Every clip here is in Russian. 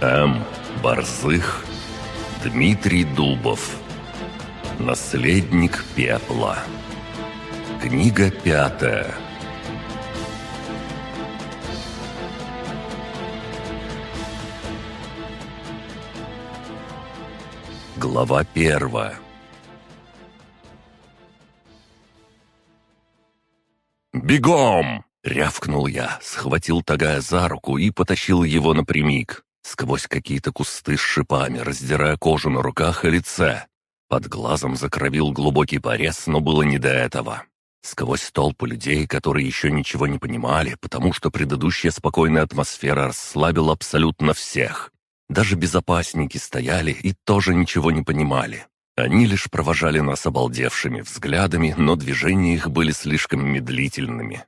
М. Борзых, Дмитрий Дубов. Наследник пепла. Книга пятая. Глава первая. «Бегом!» — рявкнул я, схватил Тагая за руку и потащил его напрямик, сквозь какие-то кусты с шипами, раздирая кожу на руках и лице. Под глазом закровил глубокий порез, но было не до этого. Сквозь толпу людей, которые еще ничего не понимали, потому что предыдущая спокойная атмосфера расслабила абсолютно всех. Даже безопасники стояли и тоже ничего не понимали. Они лишь провожали нас обалдевшими взглядами, но движения их были слишком медлительными.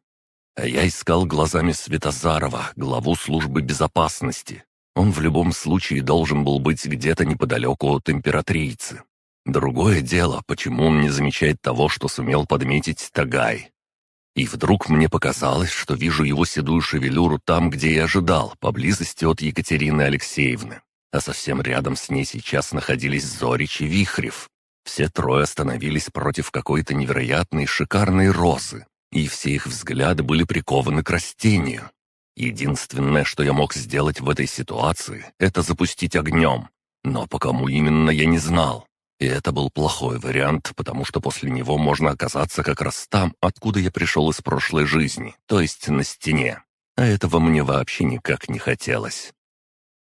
А я искал глазами Светозарова, главу службы безопасности. Он в любом случае должен был быть где-то неподалеку от императрицы. Другое дело, почему он не замечает того, что сумел подметить Тагай. И вдруг мне показалось, что вижу его седую шевелюру там, где я ожидал, поблизости от Екатерины Алексеевны а совсем рядом с ней сейчас находились Зорич и Вихрев. Все трое остановились против какой-то невероятной шикарной розы, и все их взгляды были прикованы к растению. Единственное, что я мог сделать в этой ситуации, это запустить огнем. Но по кому именно я не знал. И это был плохой вариант, потому что после него можно оказаться как раз там, откуда я пришел из прошлой жизни, то есть на стене. А этого мне вообще никак не хотелось.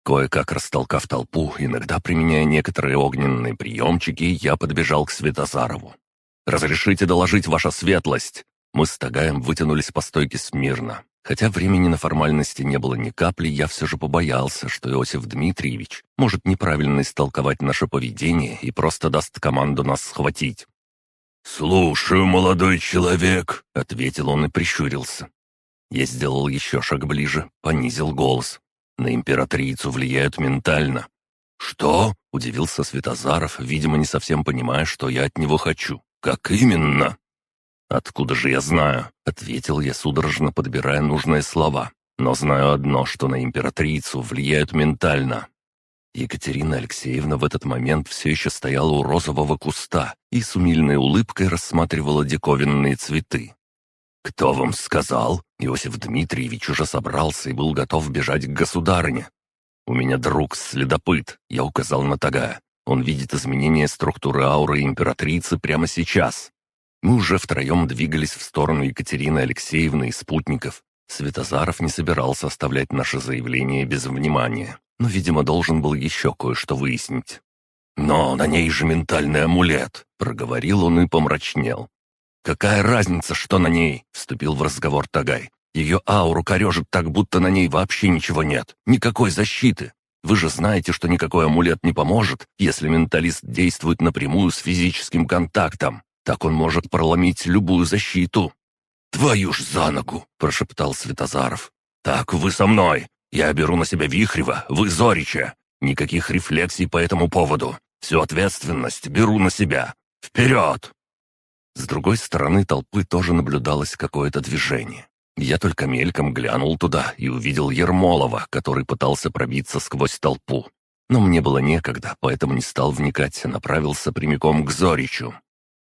Кое-как растолкав толпу, иногда применяя некоторые огненные приемчики, я подбежал к Светозарову. «Разрешите доложить ваша светлость?» Мы с Тагаем вытянулись по стойке смирно. Хотя времени на формальности не было ни капли, я все же побоялся, что Иосиф Дмитриевич может неправильно истолковать наше поведение и просто даст команду нас схватить. «Слушаю, молодой человек», — ответил он и прищурился. Я сделал еще шаг ближе, понизил голос. На императрицу влияют ментально». «Что?» — удивился Светозаров, видимо, не совсем понимая, что я от него хочу. «Как именно?» «Откуда же я знаю?» — ответил я, судорожно подбирая нужные слова. «Но знаю одно, что на императрицу влияют ментально». Екатерина Алексеевна в этот момент все еще стояла у розового куста и с умильной улыбкой рассматривала диковинные цветы. «Кто вам сказал?» Иосиф Дмитриевич уже собрался и был готов бежать к государыне. «У меня друг следопыт», — я указал на Тага. «Он видит изменение структуры ауры императрицы прямо сейчас». Мы уже втроем двигались в сторону Екатерины Алексеевны и спутников. Светозаров не собирался оставлять наше заявление без внимания, но, видимо, должен был еще кое-что выяснить. «Но на ней же ментальный амулет», — проговорил он и помрачнел. «Какая разница, что на ней?» — вступил в разговор Тагай. «Ее ауру корежит так, будто на ней вообще ничего нет. Никакой защиты. Вы же знаете, что никакой амулет не поможет, если менталист действует напрямую с физическим контактом. Так он может проломить любую защиту». «Твою ж за ногу!» — прошептал Светозаров. «Так, вы со мной. Я беру на себя Вихрева, вы Зорича. Никаких рефлексий по этому поводу. Всю ответственность беру на себя. Вперед!» С другой стороны толпы тоже наблюдалось какое-то движение. Я только мельком глянул туда и увидел Ермолова, который пытался пробиться сквозь толпу. Но мне было некогда, поэтому не стал вникать, направился прямиком к Зоричу.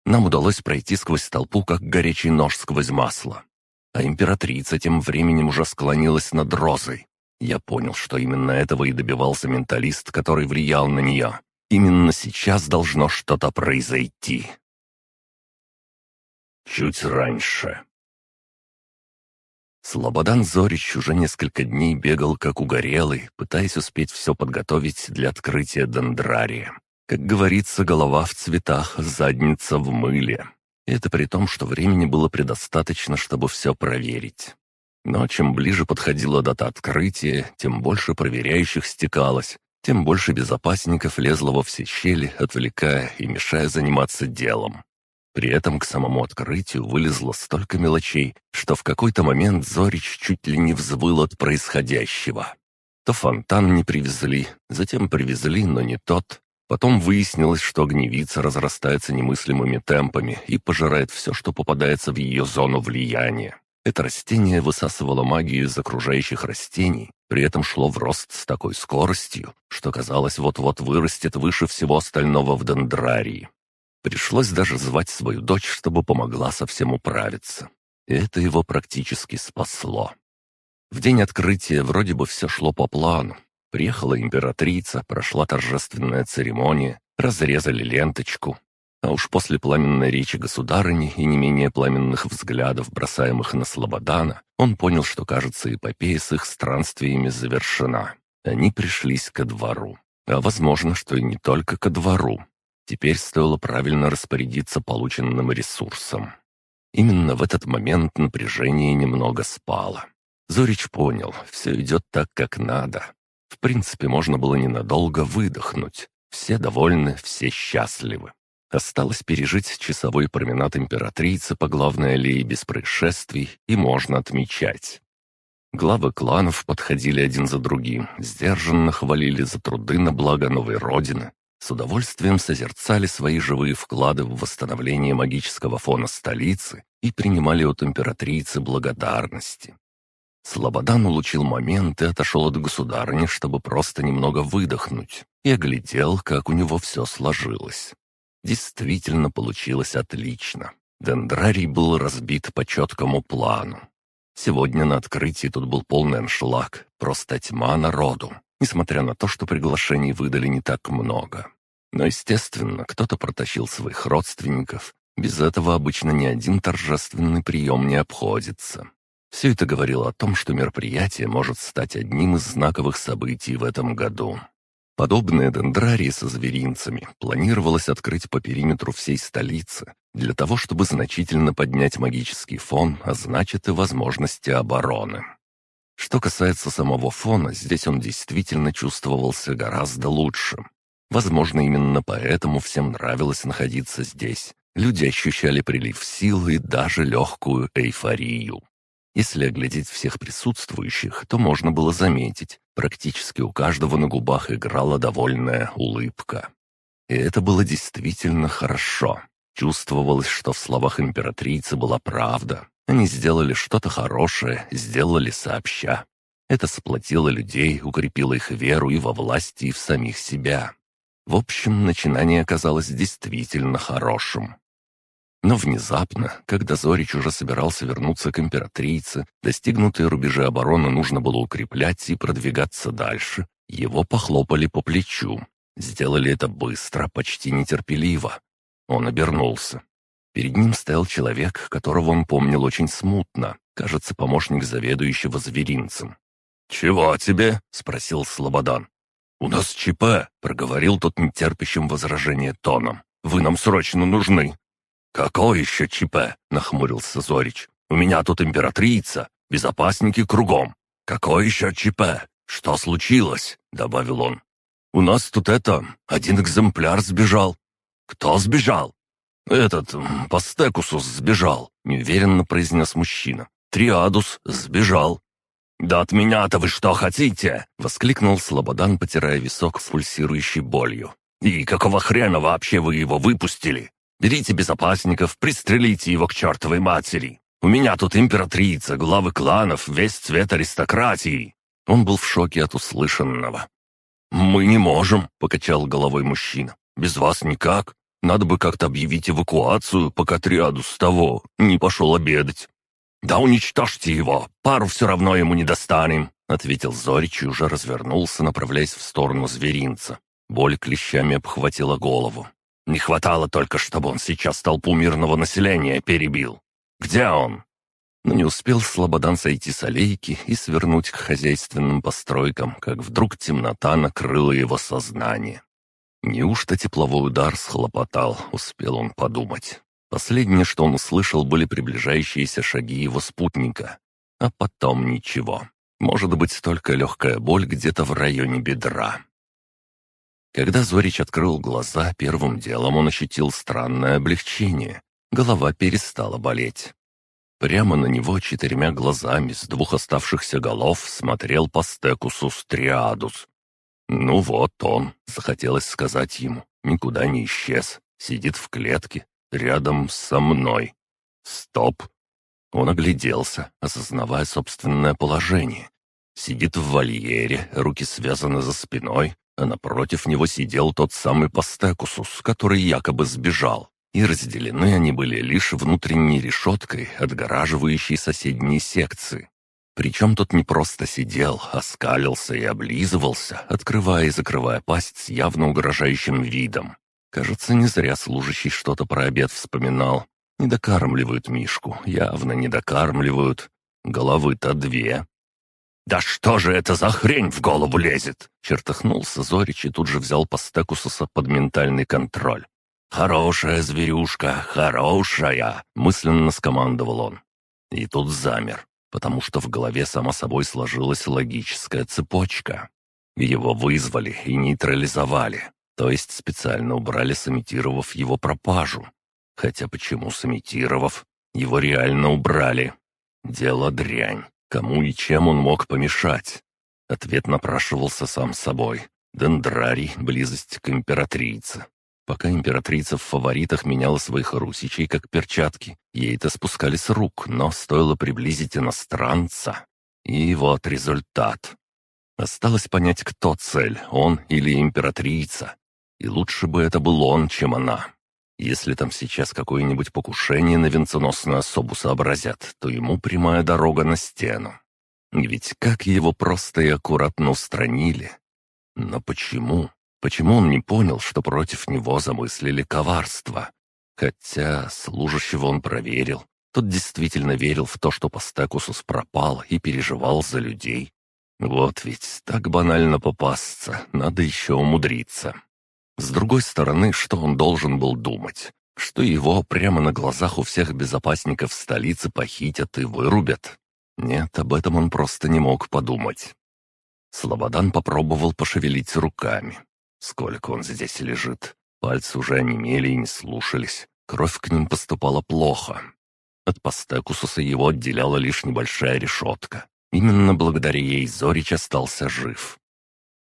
Нам удалось пройти сквозь толпу, как горячий нож сквозь масло. А императрица тем временем уже склонилась над Розой. Я понял, что именно этого и добивался менталист, который влиял на нее. Именно сейчас должно что-то произойти. Чуть раньше. Слободан Зорич уже несколько дней бегал как угорелый, пытаясь успеть все подготовить для открытия дендрария. Как говорится, голова в цветах, задница в мыле. Это при том, что времени было предостаточно, чтобы все проверить. Но чем ближе подходила дата открытия, тем больше проверяющих стекалось, тем больше безопасников лезло во все щели, отвлекая и мешая заниматься делом. При этом к самому открытию вылезло столько мелочей, что в какой-то момент Зорич чуть ли не взвыл от происходящего. То фонтан не привезли, затем привезли, но не тот. Потом выяснилось, что огневица разрастается немыслимыми темпами и пожирает все, что попадается в ее зону влияния. Это растение высасывало магию из окружающих растений, при этом шло в рост с такой скоростью, что казалось вот-вот вырастет выше всего остального в дендрарии. Пришлось даже звать свою дочь, чтобы помогла совсем управиться. И это его практически спасло. В день открытия вроде бы все шло по плану. Приехала императрица, прошла торжественная церемония, разрезали ленточку, а уж после пламенной речи государыни и не менее пламенных взглядов, бросаемых на Слободана, он понял, что, кажется, эпопея с их странствиями завершена. Они пришлись ко двору. А возможно, что и не только ко двору. Теперь стоило правильно распорядиться полученным ресурсом. Именно в этот момент напряжение немного спало. Зорич понял, все идет так, как надо. В принципе, можно было ненадолго выдохнуть. Все довольны, все счастливы. Осталось пережить часовой променад императрицы по главной аллее без происшествий, и можно отмечать. Главы кланов подходили один за другим, сдержанно хвалили за труды на благо новой родины, с удовольствием созерцали свои живые вклады в восстановление магического фона столицы и принимали от императрицы благодарности. Слободан улучил момент и отошел от государыни, чтобы просто немного выдохнуть, и оглядел, как у него все сложилось. Действительно получилось отлично. Дендрарий был разбит по четкому плану. Сегодня на открытии тут был полный аншлаг, просто тьма народу, несмотря на то, что приглашений выдали не так много. Но, естественно, кто-то протащил своих родственников. Без этого обычно ни один торжественный прием не обходится. Все это говорило о том, что мероприятие может стать одним из знаковых событий в этом году. Подобные дендрарии со зверинцами планировалось открыть по периметру всей столицы, для того, чтобы значительно поднять магический фон, а значит и возможности обороны. Что касается самого фона, здесь он действительно чувствовался гораздо лучше. Возможно, именно поэтому всем нравилось находиться здесь. Люди ощущали прилив сил и даже легкую эйфорию. Если оглядеть всех присутствующих, то можно было заметить, практически у каждого на губах играла довольная улыбка. И это было действительно хорошо. Чувствовалось, что в словах императрицы была правда. Они сделали что-то хорошее, сделали сообща. Это сплотило людей, укрепило их веру и во власти, и в самих себя. В общем, начинание оказалось действительно хорошим. Но внезапно, когда Зорич уже собирался вернуться к императрице, достигнутые рубежи обороны нужно было укреплять и продвигаться дальше, его похлопали по плечу. Сделали это быстро, почти нетерпеливо. Он обернулся. Перед ним стоял человек, которого он помнил очень смутно, кажется, помощник заведующего зверинцем. «Чего тебе?» — спросил Слободан. «У нас ЧП», — проговорил тот нетерпящим возражения тоном. «Вы нам срочно нужны». «Какой еще ЧП?» — нахмурился Зорич. «У меня тут императрица, безопасники кругом. Какой еще ЧП? Что случилось?» — добавил он. «У нас тут это, один экземпляр сбежал». «Кто сбежал?» «Этот, по Стекусус сбежал», — неуверенно произнес мужчина. «Триадус сбежал». «Да от меня-то вы что хотите?» — воскликнул Слободан, потирая висок пульсирующей болью. «И какого хрена вообще вы его выпустили? Берите безопасников, пристрелите его к чертовой матери. У меня тут императрица, главы кланов, весь цвет аристократии». Он был в шоке от услышанного. «Мы не можем», — покачал головой мужчина. «Без вас никак. Надо бы как-то объявить эвакуацию, пока триаду с того не пошел обедать». «Да уничтожьте его, пару все равно ему не достанем», — ответил Зорич и уже развернулся, направляясь в сторону зверинца. Боль клещами обхватила голову. Не хватало только, чтобы он сейчас толпу мирного населения перебил. Где он?» Но не успел Слободан сойти с аллейки и свернуть к хозяйственным постройкам, как вдруг темнота накрыла его сознание. Неужто тепловой удар схлопотал, успел он подумать. Последнее, что он услышал, были приближающиеся шаги его спутника. А потом ничего. Может быть, только легкая боль где-то в районе бедра. Когда Зорич открыл глаза, первым делом он ощутил странное облегчение. Голова перестала болеть. Прямо на него четырьмя глазами с двух оставшихся голов смотрел Пастекусус Триадус. «Ну вот он», — захотелось сказать ему, — никуда не исчез, сидит в клетке, рядом со мной. Стоп. Он огляделся, осознавая собственное положение. Сидит в вольере, руки связаны за спиной, а напротив него сидел тот самый Пастекусус, который якобы сбежал. И разделены они были лишь внутренней решеткой, отгораживающей соседние секции. Причем тот не просто сидел, а скалился и облизывался, открывая и закрывая пасть с явно угрожающим видом. Кажется, не зря служащий что-то про обед вспоминал. Не докармливают Мишку, явно не докармливают. Головы-то две. «Да что же это за хрень в голову лезет?» Чертыхнулся Зорич и тут же взял Пастекусуса под ментальный контроль. «Хорошая зверюшка, хорошая!» — мысленно скомандовал он. И тут замер, потому что в голове само собой сложилась логическая цепочка. Его вызвали и нейтрализовали, то есть специально убрали, сымитировав его пропажу. Хотя почему сымитировав? Его реально убрали. Дело дрянь. Кому и чем он мог помешать? Ответ напрашивался сам собой. Дендрарий — близость к императрице. Пока императрица в фаворитах меняла своих русичей как перчатки, ей это спускали с рук, но стоило приблизить иностранца. И вот результат. Осталось понять, кто цель, он или императрица. И лучше бы это был он, чем она. Если там сейчас какое-нибудь покушение на венценосную особу сообразят, то ему прямая дорога на стену. Ведь как его просто и аккуратно устранили. Но почему? Почему он не понял, что против него замыслили коварство? Хотя служащего он проверил. Тот действительно верил в то, что Постекусус пропал и переживал за людей. Вот ведь так банально попасться, надо еще умудриться. С другой стороны, что он должен был думать? Что его прямо на глазах у всех безопасников столицы похитят и вырубят? Нет, об этом он просто не мог подумать. Слободан попробовал пошевелить руками. Сколько он здесь лежит? Пальцы уже онемели и не слушались. Кровь к ним поступала плохо. От Пастекусуса его отделяла лишь небольшая решетка. Именно благодаря ей Зорич остался жив.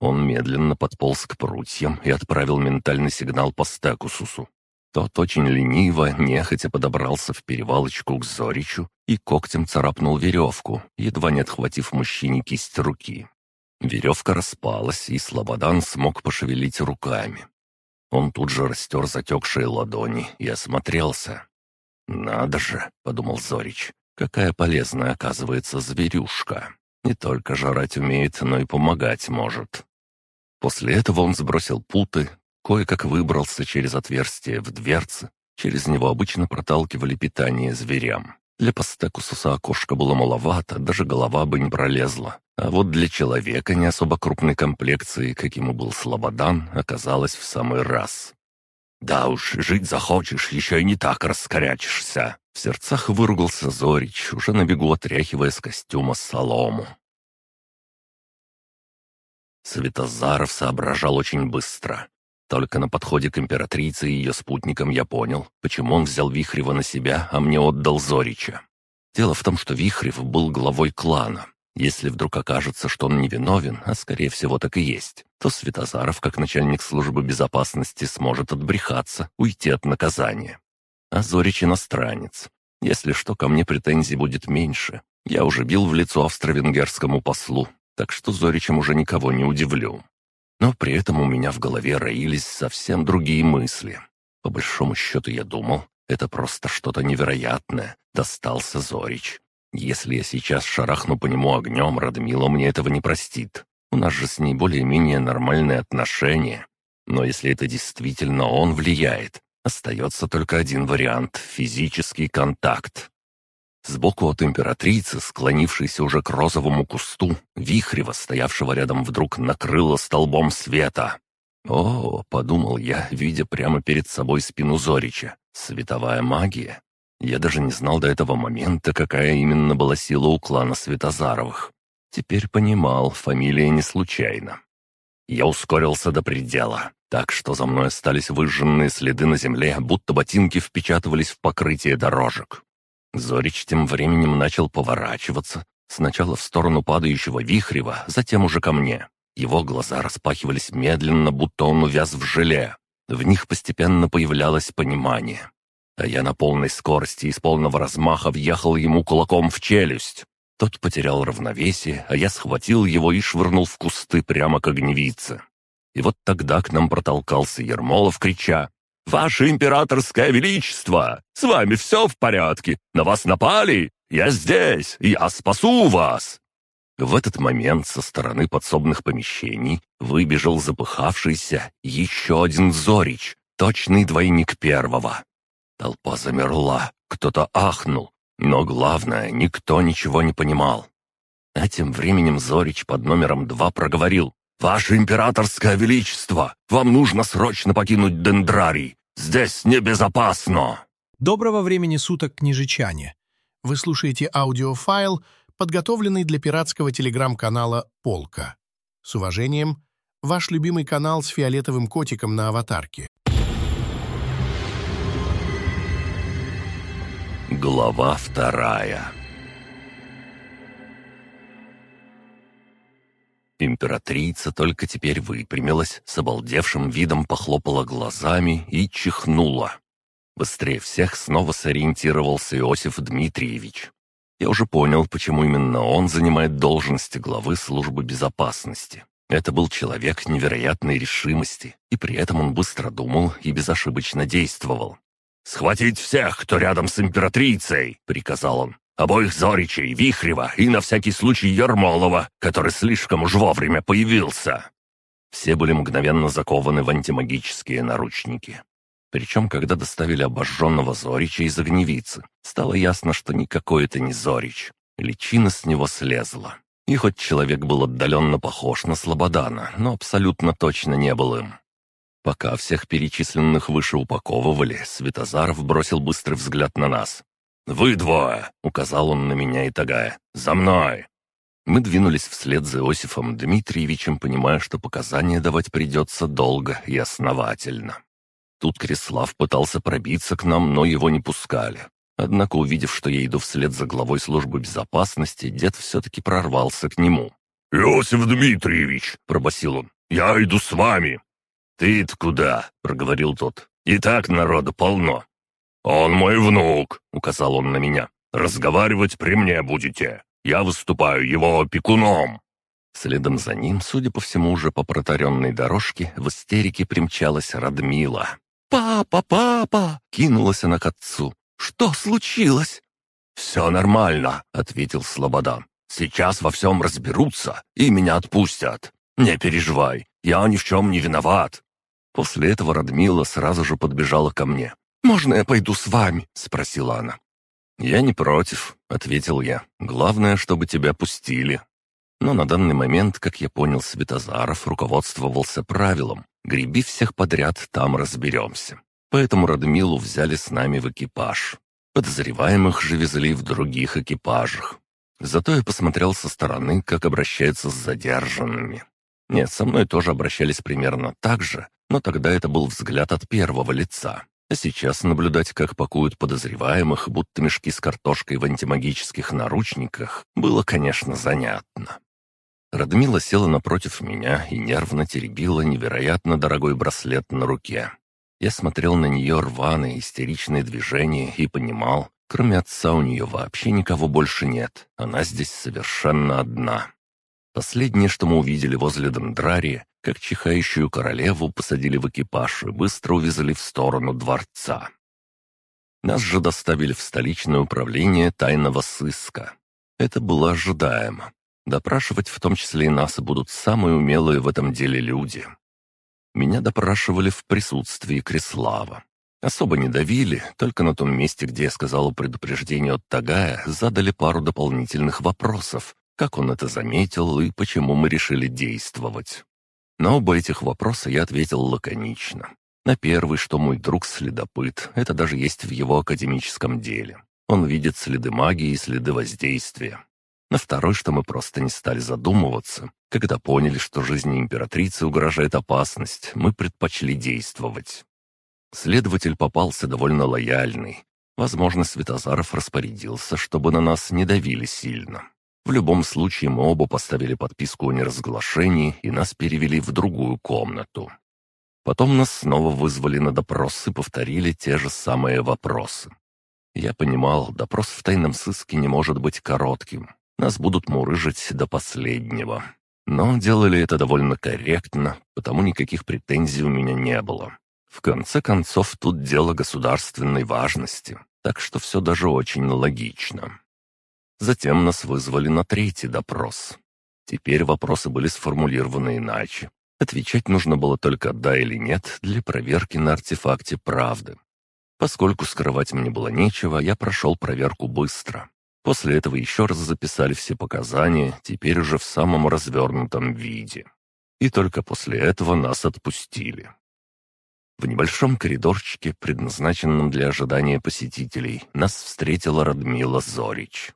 Он медленно подполз к прутьям и отправил ментальный сигнал по Стекусусу. Тот очень лениво, нехотя подобрался в перевалочку к Зоричу и когтем царапнул веревку, едва не отхватив мужчине кисть руки. Веревка распалась, и Слободан смог пошевелить руками. Он тут же растер затекшие ладони и осмотрелся. «Надо же», — подумал Зорич, — «какая полезная оказывается зверюшка. Не только жрать умеет, но и помогать может». После этого он сбросил путы, кое-как выбрался через отверстие в дверце. Через него обычно проталкивали питание зверям. Для пастекусуса окошко было маловато, даже голова бы не пролезла. А вот для человека не особо крупной комплекции, каким и был Слободан, оказалось в самый раз. «Да уж, жить захочешь, еще и не так раскорячишься!» В сердцах выругался Зорич, уже на бегу отряхивая с костюма солому. Светозаров соображал очень быстро. Только на подходе к императрице и ее спутникам я понял, почему он взял Вихрева на себя, а мне отдал Зорича. Дело в том, что Вихрев был главой клана. Если вдруг окажется, что он невиновен, а скорее всего так и есть, то Светозаров, как начальник службы безопасности, сможет отбрехаться, уйти от наказания. А Зорич иностранец. Если что, ко мне претензий будет меньше. Я уже бил в лицо австро-венгерскому послу, так что Зоричем уже никого не удивлю. Но при этом у меня в голове роились совсем другие мысли. По большому счету я думал, это просто что-то невероятное. Достался Зорич. Если я сейчас шарахну по нему огнем, Радмила мне этого не простит. У нас же с ней более-менее нормальные отношения. Но если это действительно он влияет, остается только один вариант — физический контакт. Сбоку от императрицы, склонившейся уже к розовому кусту, вихрево стоявшего рядом вдруг накрыло столбом света. «О», — подумал я, видя прямо перед собой спину Зорича, — «световая магия». Я даже не знал до этого момента, какая именно была сила у клана Светозаровых. Теперь понимал, фамилия не случайна. Я ускорился до предела, так что за мной остались выжженные следы на земле, будто ботинки впечатывались в покрытие дорожек. Зорич тем временем начал поворачиваться, сначала в сторону падающего вихрева, затем уже ко мне. Его глаза распахивались медленно, будто он увяз в желе. В них постепенно появлялось понимание. а я на полной скорости и с полного размаха въехал ему кулаком в челюсть. Тот потерял равновесие, а я схватил его и швырнул в кусты прямо к огневице. И вот тогда к нам протолкался Ермолов, крича «Ваше императорское величество! С вами все в порядке! На вас напали! Я здесь! Я спасу вас!» В этот момент со стороны подсобных помещений выбежал запыхавшийся еще один Зорич, точный двойник первого. Толпа замерла, кто-то ахнул, но главное, никто ничего не понимал. А тем временем Зорич под номером два проговорил. «Ваше императорское величество, вам нужно срочно покинуть Дендрарий. Здесь небезопасно!» Доброго времени суток, княжичане. Вы слушаете аудиофайл, подготовленный для пиратского телеграм-канала «Полка». С уважением, ваш любимый канал с фиолетовым котиком на аватарке. Глава вторая Императрица только теперь выпрямилась, с обалдевшим видом похлопала глазами и чихнула. Быстрее всех снова сориентировался Иосиф Дмитриевич. Я уже понял, почему именно он занимает должность главы службы безопасности. Это был человек невероятной решимости, и при этом он быстро думал и безошибочно действовал. «Схватить всех, кто рядом с императрицей!» — приказал он. «Обоих Зоричей, Вихрева и на всякий случай Ермолова, который слишком уж вовремя появился!» Все были мгновенно закованы в антимагические наручники. Причем, когда доставили обожженного Зорича из огневицы, стало ясно, что никакой это не Зорич. Личина с него слезла. И хоть человек был отдаленно похож на Слободана, но абсолютно точно не был им. Пока всех перечисленных выше упаковывали, Светозаров бросил быстрый взгляд на нас. «Вы двое!» — указал он на меня и Тагая. «За мной!» Мы двинулись вслед за Иосифом Дмитриевичем, понимая, что показания давать придется долго и основательно. Тут Крислав пытался пробиться к нам, но его не пускали. Однако, увидев, что я иду вслед за главой службы безопасности, дед все-таки прорвался к нему. «Иосиф Дмитриевич!» — пробасил он. «Я иду с вами!» «Ты-то куда?» — проговорил тот. «И так народу полно». «Он мой внук», — указал он на меня. «Разговаривать при мне будете. Я выступаю его опекуном». Следом за ним, судя по всему, уже по протаренной дорожке, в истерике примчалась Радмила. «Папа, папа!» — кинулась она к отцу. «Что случилось?» «Все нормально», — ответил Слобода. «Сейчас во всем разберутся и меня отпустят. Не переживай, я ни в чем не виноват». После этого Радмила сразу же подбежала ко мне. «Можно я пойду с вами?» — спросила она. «Я не против», — ответил я. «Главное, чтобы тебя пустили». Но на данный момент, как я понял, Светозаров руководствовался правилом Греби всех подряд, там разберемся. Поэтому Радмилу взяли с нами в экипаж. Подозреваемых же везли в других экипажах. Зато я посмотрел со стороны, как обращаются с задержанными. Нет, со мной тоже обращались примерно так же, но тогда это был взгляд от первого лица. А сейчас наблюдать, как пакуют подозреваемых, будто мешки с картошкой в антимагических наручниках, было, конечно, занятно. Радмила села напротив меня и нервно теребила невероятно дорогой браслет на руке. Я смотрел на нее рваные, истеричные движения и понимал, кроме отца у нее вообще никого больше нет. Она здесь совершенно одна. Последнее, что мы увидели возле Дендрария, как чихающую королеву посадили в экипаж и быстро увезли в сторону дворца. Нас же доставили в столичное управление тайного сыска. Это было ожидаемо. Допрашивать в том числе и нас будут самые умелые в этом деле люди. Меня допрашивали в присутствии Креслава. Особо не давили, только на том месте, где я сказал о предупреждении от Тагая, задали пару дополнительных вопросов, как он это заметил и почему мы решили действовать. На оба этих вопроса я ответил лаконично. На первый, что мой друг следопыт, это даже есть в его академическом деле. Он видит следы магии и следы воздействия. На второй, что мы просто не стали задумываться. Когда поняли, что жизни императрицы угрожает опасность, мы предпочли действовать. Следователь попался довольно лояльный. Возможно, Светозаров распорядился, чтобы на нас не давили сильно. В любом случае мы оба поставили подписку о неразглашении и нас перевели в другую комнату. Потом нас снова вызвали на допрос и повторили те же самые вопросы. Я понимал, допрос в тайном сыске не может быть коротким. Нас будут мурыжить до последнего. Но делали это довольно корректно, потому никаких претензий у меня не было. В конце концов, тут дело государственной важности, так что все даже очень логично. Затем нас вызвали на третий допрос. Теперь вопросы были сформулированы иначе. Отвечать нужно было только «да» или «нет» для проверки на артефакте правды. Поскольку скрывать мне было нечего, я прошел проверку быстро. После этого еще раз записали все показания, теперь уже в самом развернутом виде. И только после этого нас отпустили. В небольшом коридорчике, предназначенном для ожидания посетителей, нас встретила Радмила Зорич.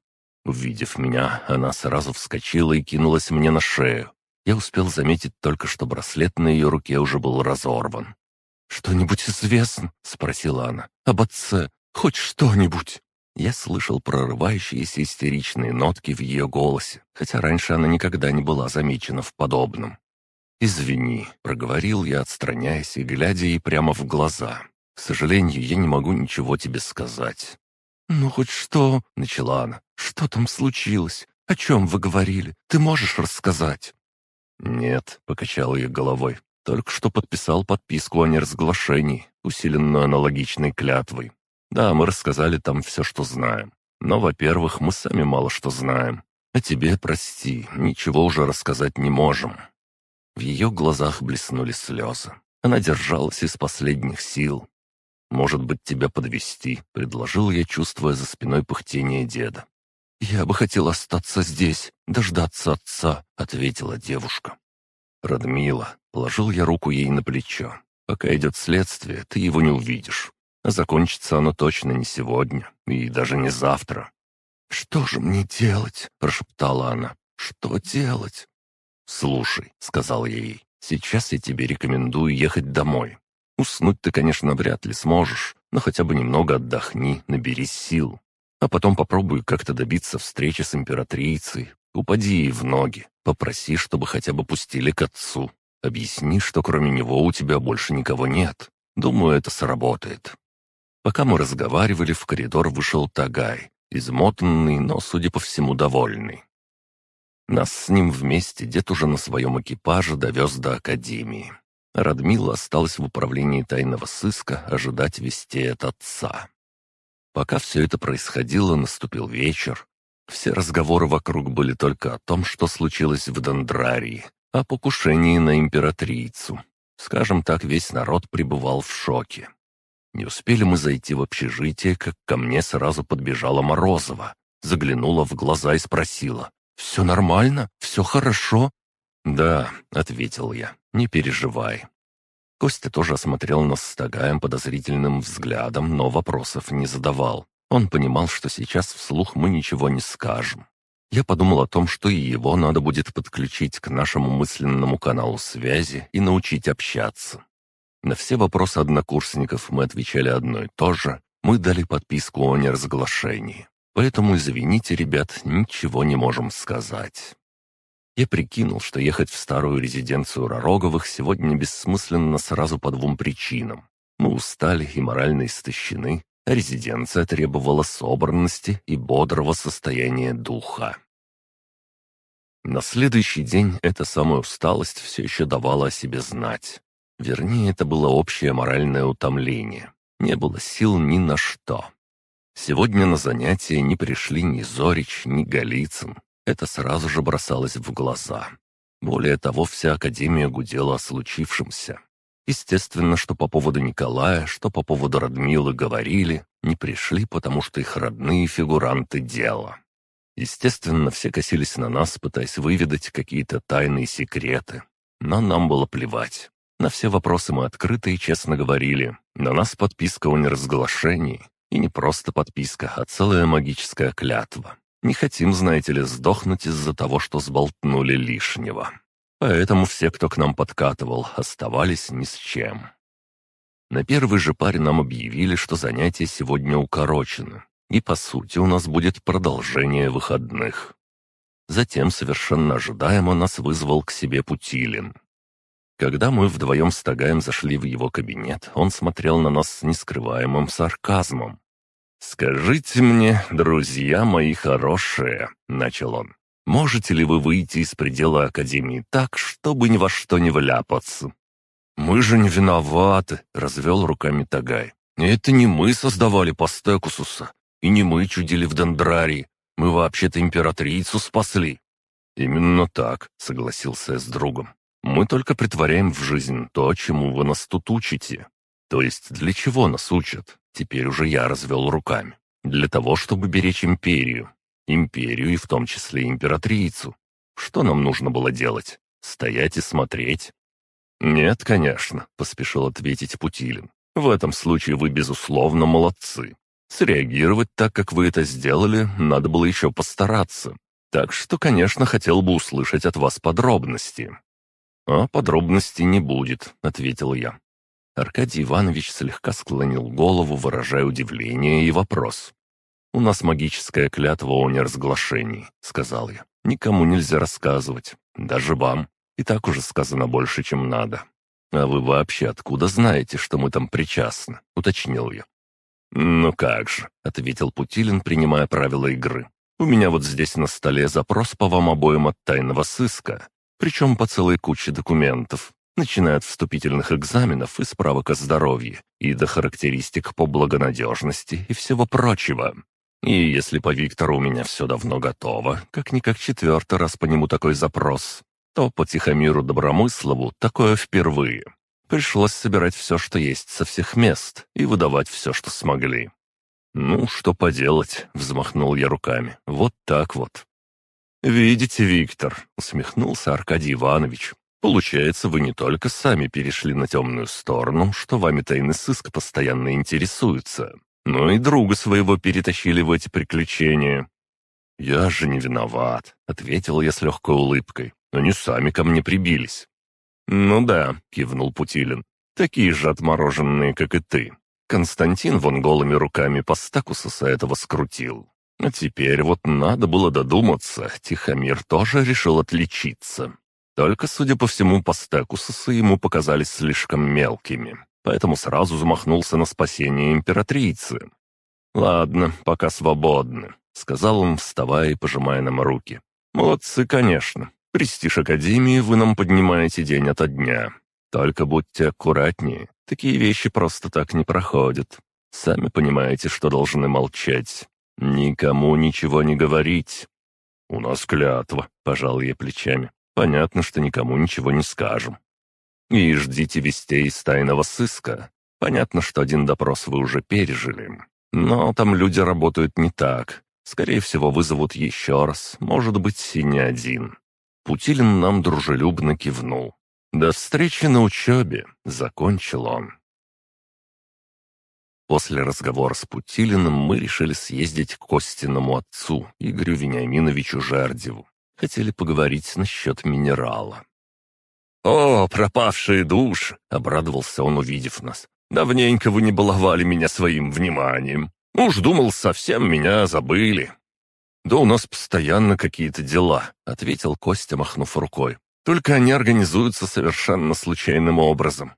Увидев меня, она сразу вскочила и кинулась мне на шею. Я успел заметить только, что браслет на ее руке уже был разорван. «Что-нибудь известно?» — спросила она. «Об отце? Хоть что-нибудь?» Я слышал прорывающиеся истеричные нотки в ее голосе, хотя раньше она никогда не была замечена в подобном. «Извини», — проговорил я, отстраняясь и глядя ей прямо в глаза. «К сожалению, я не могу ничего тебе сказать». «Ну хоть что?» — начала она. «Что там случилось? О чем вы говорили? Ты можешь рассказать?» «Нет», — покачал я головой. «Только что подписал подписку о неразглашении, усиленную аналогичной клятвой. Да, мы рассказали там все, что знаем. Но, во-первых, мы сами мало что знаем. А тебе, прости, ничего уже рассказать не можем». В ее глазах блеснули слезы. Она держалась из последних сил. «Может быть, тебя подвести, предложил я, чувствуя за спиной пыхтение деда. «Я бы хотел остаться здесь, дождаться отца», — ответила девушка. «Радмила», — положил я руку ей на плечо. «Пока идет следствие, ты его не увидишь. А закончится оно точно не сегодня и даже не завтра». «Что же мне делать?» — прошептала она. «Что делать?» «Слушай», — сказал я ей, — «сейчас я тебе рекомендую ехать домой. Уснуть ты, конечно, вряд ли сможешь, но хотя бы немного отдохни, наберись сил. А потом попробуй как-то добиться встречи с императрицей. Упади ей в ноги, попроси, чтобы хотя бы пустили к отцу. Объясни, что кроме него у тебя больше никого нет. Думаю, это сработает. Пока мы разговаривали, в коридор вышел Тагай, измотанный, но, судя по всему, довольный. Нас с ним вместе дед уже на своем экипаже довез до академии. Радмила осталась в управлении тайного сыска ожидать вести от отца. Пока все это происходило, наступил вечер. Все разговоры вокруг были только о том, что случилось в Дендрарии, о покушении на императрицу. Скажем так, весь народ пребывал в шоке. Не успели мы зайти в общежитие, как ко мне сразу подбежала Морозова, заглянула в глаза и спросила, «Все нормально? Все хорошо?» «Да», — ответил я, — «не переживай». Костя тоже осмотрел нас с Тагаем подозрительным взглядом, но вопросов не задавал. Он понимал, что сейчас вслух мы ничего не скажем. Я подумал о том, что и его надо будет подключить к нашему мысленному каналу связи и научить общаться. На все вопросы однокурсников мы отвечали одно и то же. Мы дали подписку о неразглашении. Поэтому, извините, ребят, ничего не можем сказать. Я прикинул, что ехать в старую резиденцию Ророговых сегодня бессмысленно сразу по двум причинам. Мы устали и морально истощены, а резиденция требовала собранности и бодрого состояния духа. На следующий день эта самая усталость все еще давала о себе знать. Вернее, это было общее моральное утомление. Не было сил ни на что. Сегодня на занятия не пришли ни Зорич, ни Голицын. Это сразу же бросалось в глаза. Более того, вся Академия гудела о случившемся. Естественно, что по поводу Николая, что по поводу Радмилы говорили, не пришли, потому что их родные фигуранты дела. Естественно, все косились на нас, пытаясь выведать какие-то тайные секреты. Но нам было плевать. На все вопросы мы открыто и честно говорили. На нас подписка о неразглашении, и не просто подписка, а целая магическая клятва. Не хотим, знаете ли, сдохнуть из-за того, что сболтнули лишнего. Поэтому все, кто к нам подкатывал, оставались ни с чем. На первой же паре нам объявили, что занятия сегодня укорочены, и, по сути, у нас будет продолжение выходных. Затем, совершенно ожидаемо, нас вызвал к себе Путилин. Когда мы вдвоем с Тагаем зашли в его кабинет, он смотрел на нас с нескрываемым сарказмом. «Скажите мне, друзья мои хорошие», — начал он, «можете ли вы выйти из предела Академии так, чтобы ни во что не вляпаться?» «Мы же не виноваты», — развел руками Тагай. «Это не мы создавали Пастекусуса, и не мы чудили в Дендрарии. Мы вообще-то императрицу спасли». «Именно так», — согласился я с другом. «Мы только притворяем в жизнь то, чему вы нас тут учите. То есть для чего нас учат? Теперь уже я развел руками. Для того, чтобы беречь империю. Империю и в том числе императрицу. Что нам нужно было делать? Стоять и смотреть? «Нет, конечно», — поспешил ответить Путилин. «В этом случае вы, безусловно, молодцы. Среагировать так, как вы это сделали, надо было еще постараться. Так что, конечно, хотел бы услышать от вас подробности». «А подробностей не будет», — ответил я. Аркадий Иванович слегка склонил голову, выражая удивление и вопрос. «У нас магическая клятва о неразглашении», — сказал я. «Никому нельзя рассказывать, даже вам. И так уже сказано больше, чем надо. А вы вообще откуда знаете, что мы там причастны?» — уточнил я. «Ну как же», — ответил Путилин, принимая правила игры. «У меня вот здесь на столе запрос по вам обоим от тайного сыска, причем по целой куче документов начиная от вступительных экзаменов и справок о здоровье, и до характеристик по благонадежности и всего прочего. И если по Виктору у меня все давно готово, как-никак четвертый раз по нему такой запрос, то по Тихомиру Добромыслову такое впервые. Пришлось собирать все, что есть со всех мест, и выдавать все, что смогли. «Ну, что поделать», — взмахнул я руками. «Вот так вот». «Видите, Виктор», — усмехнулся Аркадий Иванович, Получается, вы не только сами перешли на темную сторону, что вами тайный сыск постоянно интересуется, но и друга своего перетащили в эти приключения». «Я же не виноват», — ответил я с легкой улыбкой. «Они сами ко мне прибились». «Ну да», — кивнул Путилин. «Такие же отмороженные, как и ты. Константин вон голыми руками по стакусуса этого скрутил. А теперь вот надо было додуматься, Тихомир тоже решил отличиться. Только, судя по всему, постекусусы ему показались слишком мелкими, поэтому сразу замахнулся на спасение императрицы. «Ладно, пока свободны», — сказал он, вставая и пожимая нам руки. «Молодцы, конечно. Престиж Академии вы нам поднимаете день ото дня. Только будьте аккуратнее, такие вещи просто так не проходят. Сами понимаете, что должны молчать. Никому ничего не говорить». «У нас клятва», — пожал я плечами. Понятно, что никому ничего не скажем. И ждите вестей из тайного сыска. Понятно, что один допрос вы уже пережили. Но там люди работают не так. Скорее всего, вызовут еще раз, может быть, и не один. Путилин нам дружелюбно кивнул. «До встречи на учебе», — закончил он. После разговора с Путилиным мы решили съездить к Костиному отцу, Игорю Вениаминовичу Жардеву. Хотели поговорить насчет минерала. «О, пропавшие души!» — обрадовался он, увидев нас. «Давненько вы не баловали меня своим вниманием. Уж думал, совсем меня забыли». «Да у нас постоянно какие-то дела», — ответил Костя, махнув рукой. «Только они организуются совершенно случайным образом».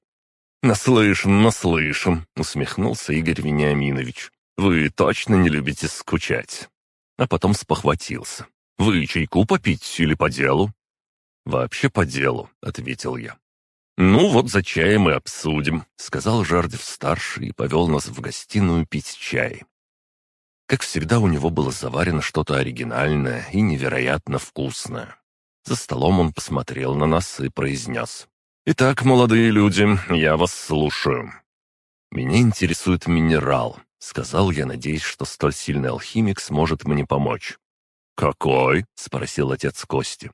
«Наслышан, наслышан», — усмехнулся Игорь Вениаминович. «Вы точно не любите скучать?» А потом спохватился. Вы чайку попить или по делу?» «Вообще по делу», — ответил я. «Ну вот за чаем и обсудим», — сказал Жардев-старший и повел нас в гостиную пить чай. Как всегда, у него было заварено что-то оригинальное и невероятно вкусное. За столом он посмотрел на нас и произнес. «Итак, молодые люди, я вас слушаю». «Меня интересует минерал», — сказал я, надеясь, что столь сильный алхимик сможет мне помочь. «Какой?» — спросил отец Кости.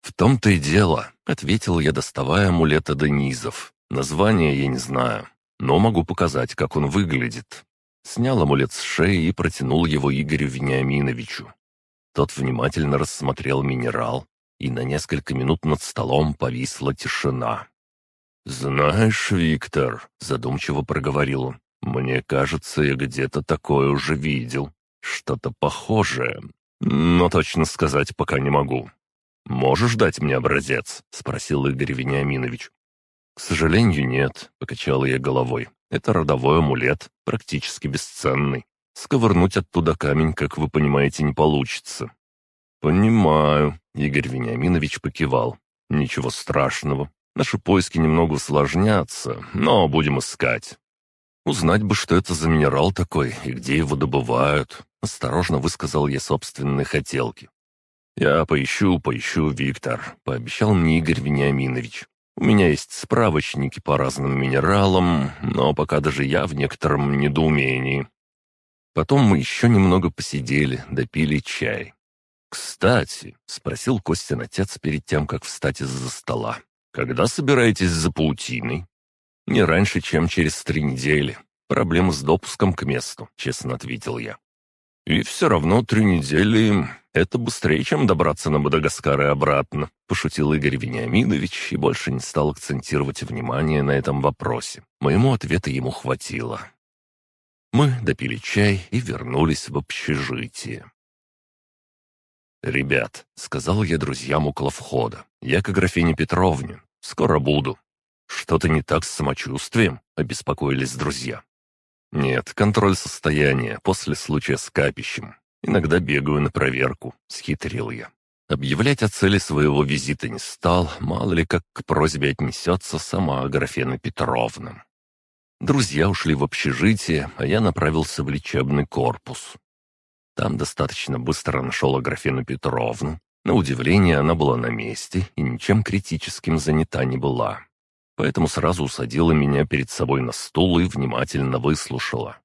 «В том-то и дело», — ответил я, доставая амулета Денизов. «Название я не знаю, но могу показать, как он выглядит». Снял амулет с шеи и протянул его Игорю Вениаминовичу. Тот внимательно рассмотрел минерал, и на несколько минут над столом повисла тишина. «Знаешь, Виктор», — задумчиво проговорил он, — «мне кажется, я где-то такое уже видел. Что-то похожее. «Но точно сказать пока не могу». «Можешь дать мне образец?» — спросил Игорь Вениаминович. «К сожалению, нет», — покачал я головой. «Это родовой амулет, практически бесценный. Сковырнуть оттуда камень, как вы понимаете, не получится». «Понимаю», — Игорь Вениаминович покивал. «Ничего страшного. Наши поиски немного усложнятся, но будем искать. Узнать бы, что это за минерал такой и где его добывают. Осторожно высказал я собственные хотелки. «Я поищу, поищу, Виктор», — пообещал мне Игорь Вениаминович. «У меня есть справочники по разным минералам, но пока даже я в некотором недоумении». Потом мы еще немного посидели, допили чай. «Кстати», — спросил Костин отец перед тем, как встать из-за стола, «когда собираетесь за паутиной?» «Не раньше, чем через три недели. Проблемы с допуском к месту», — честно ответил я. «И все равно три недели — это быстрее, чем добраться на Мадагаскар и обратно», — пошутил Игорь Вениаминович и больше не стал акцентировать внимание на этом вопросе. Моему ответа ему хватило. Мы допили чай и вернулись в общежитие. «Ребят», — сказал я друзьям около входа, — «я к графине Петровне. Скоро буду». «Что-то не так с самочувствием?» — обеспокоились друзья. «Нет, контроль состояния после случая с капищем. Иногда бегаю на проверку», — схитрил я. Объявлять о цели своего визита не стал, мало ли как к просьбе отнесется сама Аграфена Петровна. Друзья ушли в общежитие, а я направился в лечебный корпус. Там достаточно быстро нашел Аграфену Петровну. На удивление, она была на месте и ничем критическим занята не была поэтому сразу усадила меня перед собой на стул и внимательно выслушала.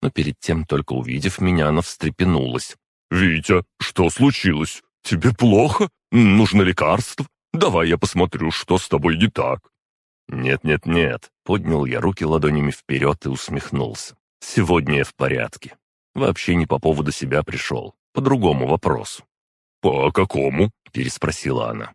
Но перед тем, только увидев меня, она встрепенулась. «Витя, что случилось? Тебе плохо? Нужно лекарство? Давай я посмотрю, что с тобой не так». «Нет-нет-нет», — поднял я руки ладонями вперед и усмехнулся. «Сегодня я в порядке. Вообще не по поводу себя пришел, по другому вопросу». «По какому?» — переспросила она.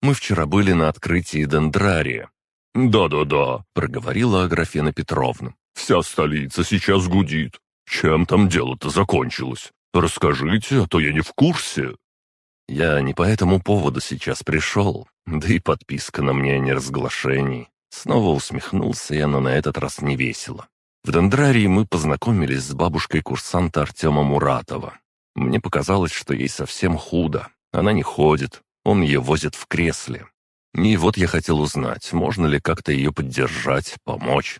«Мы вчера были на открытии дендрария. «Да-да-да», — проговорила Аграфена Петровна. «Вся столица сейчас гудит. Чем там дело-то закончилось? Расскажите, а то я не в курсе». «Я не по этому поводу сейчас пришел, да и подписка на мне не разглашений». Снова усмехнулся я, но на этот раз не весело. В Дендрарии мы познакомились с бабушкой курсанта Артема Муратова. Мне показалось, что ей совсем худо. Она не ходит, он ее возит в кресле. И вот я хотел узнать, можно ли как-то ее поддержать, помочь.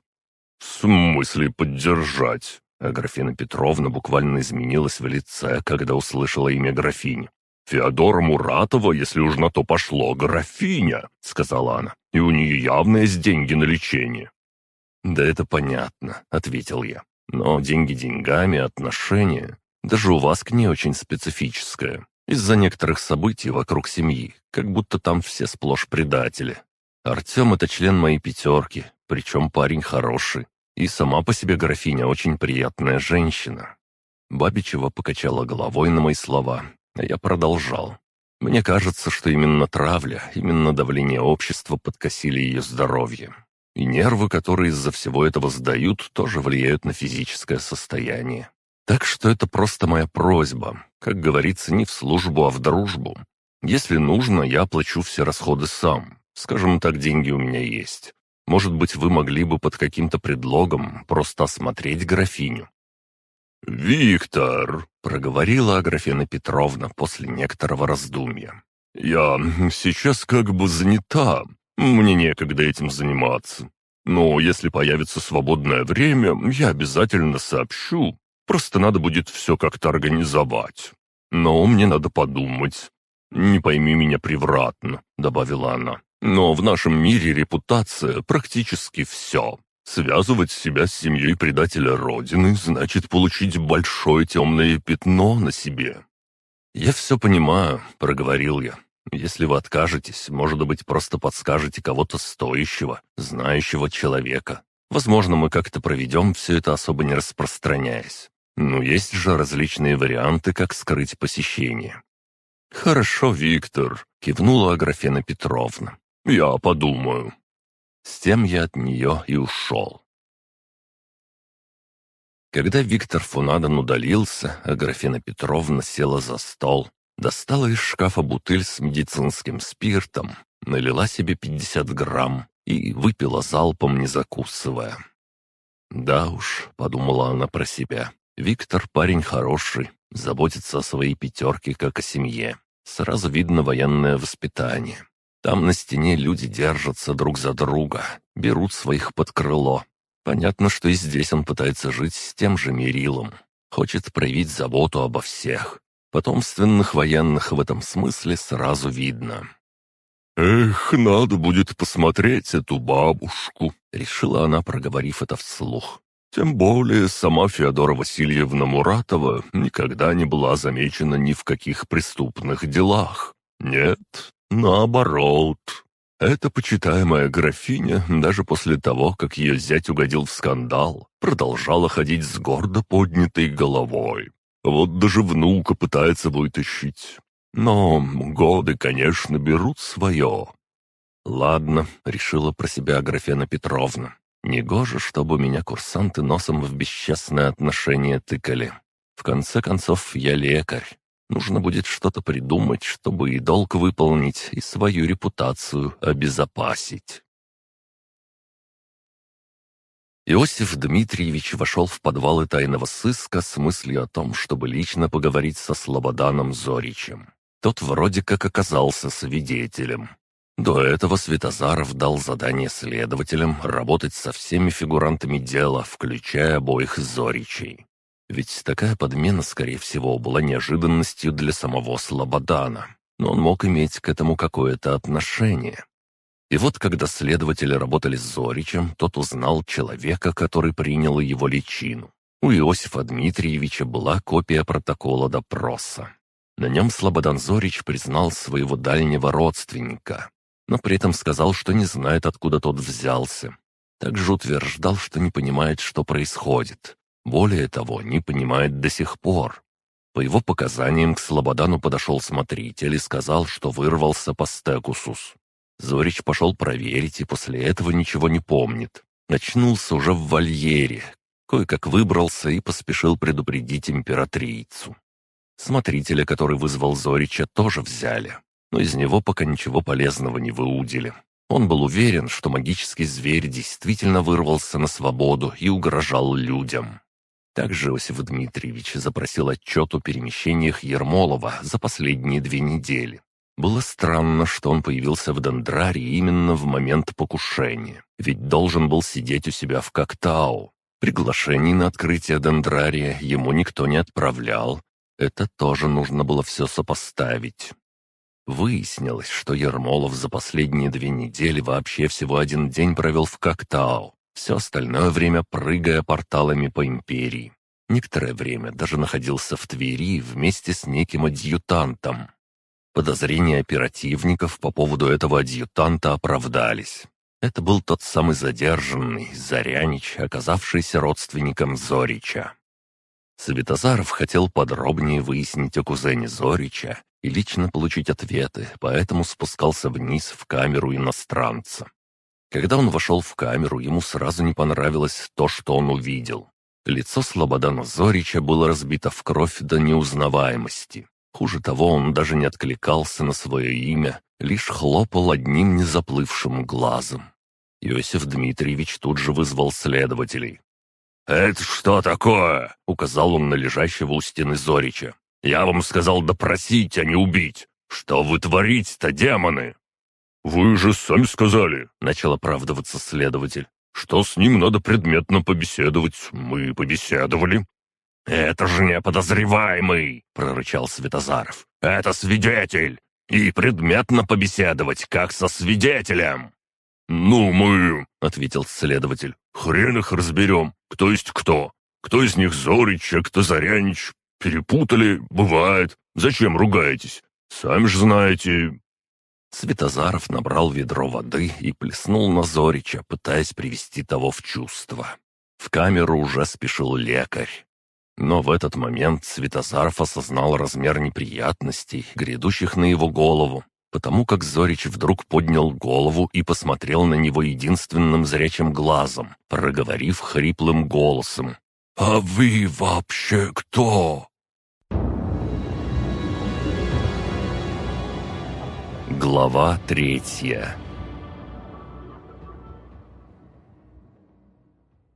«В смысле поддержать?» А графина Петровна буквально изменилась в лице, когда услышала имя графини. «Феодора Муратова, если уж на то пошло, графиня», — сказала она, — «и у нее явно есть деньги на лечение». «Да это понятно», — ответил я. «Но деньги деньгами, отношения. Даже у вас к ней очень специфическое. Из-за некоторых событий вокруг семьи, как будто там все сплошь предатели. Артем — это член моей пятерки, причем парень хороший. И сама по себе графиня очень приятная женщина. Бабичева покачала головой на мои слова, а я продолжал. Мне кажется, что именно травля, именно давление общества подкосили ее здоровье. И нервы, которые из-за всего этого сдают, тоже влияют на физическое состояние. Так что это просто моя просьба, как говорится, не в службу, а в дружбу. Если нужно, я оплачу все расходы сам. Скажем так, деньги у меня есть. Может быть, вы могли бы под каким-то предлогом просто осмотреть графиню». «Виктор», — проговорила Аграфена Петровна после некоторого раздумья. «Я сейчас как бы занята. Мне некогда этим заниматься. Но если появится свободное время, я обязательно сообщу. Просто надо будет все как-то организовать. Но мне надо подумать. Не пойми меня превратно», — добавила она. «Но в нашем мире репутация практически все. Связывать себя с семьей предателя Родины значит получить большое темное пятно на себе». «Я все понимаю», — проговорил я. «Если вы откажетесь, может быть, просто подскажете кого-то стоящего, знающего человека. Возможно, мы как-то проведем все это, особо не распространяясь. Но есть же различные варианты, как скрыть посещение. «Хорошо, Виктор», — кивнула Аграфена Петровна. «Я подумаю». С тем я от нее и ушел. Когда Виктор Фунадан удалился, Аграфена Петровна села за стол, достала из шкафа бутыль с медицинским спиртом, налила себе 50 грамм, и выпила залпом, не закусывая. «Да уж», — подумала она про себя, — «Виктор парень хороший, заботится о своей пятерке, как о семье. Сразу видно военное воспитание. Там на стене люди держатся друг за друга, берут своих под крыло. Понятно, что и здесь он пытается жить с тем же Мерилом. Хочет проявить заботу обо всех. Потомственных военных в этом смысле сразу видно. «Эх, надо будет посмотреть эту бабушку», — решила она, проговорив это вслух. «Тем более сама Феодора Васильевна Муратова никогда не была замечена ни в каких преступных делах. Нет, наоборот. Эта почитаемая графиня, даже после того, как ее зять угодил в скандал, продолжала ходить с гордо поднятой головой. Вот даже внука пытается вытащить. Но годы, конечно, берут свое. «Ладно», — решила про себя Аграфена Петровна. «Негоже, чтобы меня курсанты носом в бесчестное отношение тыкали. В конце концов, я лекарь. Нужно будет что-то придумать, чтобы и долг выполнить, и свою репутацию обезопасить». Иосиф Дмитриевич вошел в подвалы тайного сыска с мыслью о том, чтобы лично поговорить со Слободаном Зоричем. Тот вроде как оказался свидетелем. До этого Светозаров дал задание следователям работать со всеми фигурантами дела, включая обоих Зоричей. Ведь такая подмена, скорее всего, была неожиданностью для самого Слободана, но он мог иметь к этому какое-то отношение. И вот когда следователи работали с Зоричем, тот узнал человека, который принял его личину. У Иосифа Дмитриевича была копия протокола допроса. На нем Слободан Зорич признал своего дальнего родственника, но при этом сказал, что не знает, откуда тот взялся. Также утверждал, что не понимает, что происходит. Более того, не понимает до сих пор. По его показаниям к Слободану подошел смотритель и сказал, что вырвался по стекусус. Зорич пошел проверить и после этого ничего не помнит. Очнулся уже в вольере, кое-как выбрался и поспешил предупредить императрицу. Смотрителя, который вызвал Зорича, тоже взяли, но из него пока ничего полезного не выудили. Он был уверен, что магический зверь действительно вырвался на свободу и угрожал людям. Также Иосиф Дмитриевич запросил отчет о перемещениях Ермолова за последние две недели. Было странно, что он появился в Дендраре именно в момент покушения, ведь должен был сидеть у себя в Коктау. Приглашений на открытие Дендрария ему никто не отправлял, это тоже нужно было все сопоставить. Выяснилось, что Ермолов за последние две недели вообще всего один день провел в Коктау, все остальное время прыгая порталами по империи. Некоторое время даже находился в Твери вместе с неким адъютантом. Подозрения оперативников по поводу этого адъютанта оправдались. Это был тот самый задержанный, Зарянич, оказавшийся родственником Зорича. Светозаров хотел подробнее выяснить о кузене Зорича и лично получить ответы, поэтому спускался вниз в камеру иностранца. Когда он вошел в камеру, ему сразу не понравилось то, что он увидел. Лицо Слободана Зорича было разбито в кровь до неузнаваемости. Хуже того, он даже не откликался на свое имя, лишь хлопал одним незаплывшим глазом. Иосиф Дмитриевич тут же вызвал следователей. «Это что такое?» — указал он на лежащего у стены Зорича. «Я вам сказал допросить, а не убить. Что вы творите-то, демоны?» «Вы же сами сказали», — начал оправдываться следователь, «что с ним надо предметно побеседовать. Мы побеседовали». «Это же не подозреваемый!» — прорычал Светозаров. «Это свидетель! И предметно побеседовать, как со свидетелем!» «Ну, мы...» — ответил следователь. «Хрен их разберем. Кто есть кто? Кто из них Зорич, а кто Зарянич? Перепутали? Бывает. Зачем ругаетесь? Сами же знаете...» Светозаров набрал ведро воды и плеснул на Зорича, пытаясь привести того в чувство. В камеру уже спешил лекарь. Но в этот момент Светозаров осознал размер неприятностей, грядущих на его голову, потому как Зорич вдруг поднял голову и посмотрел на него единственным зрячим глазом, проговорив хриплым голосом. «А вы вообще кто?» Глава третья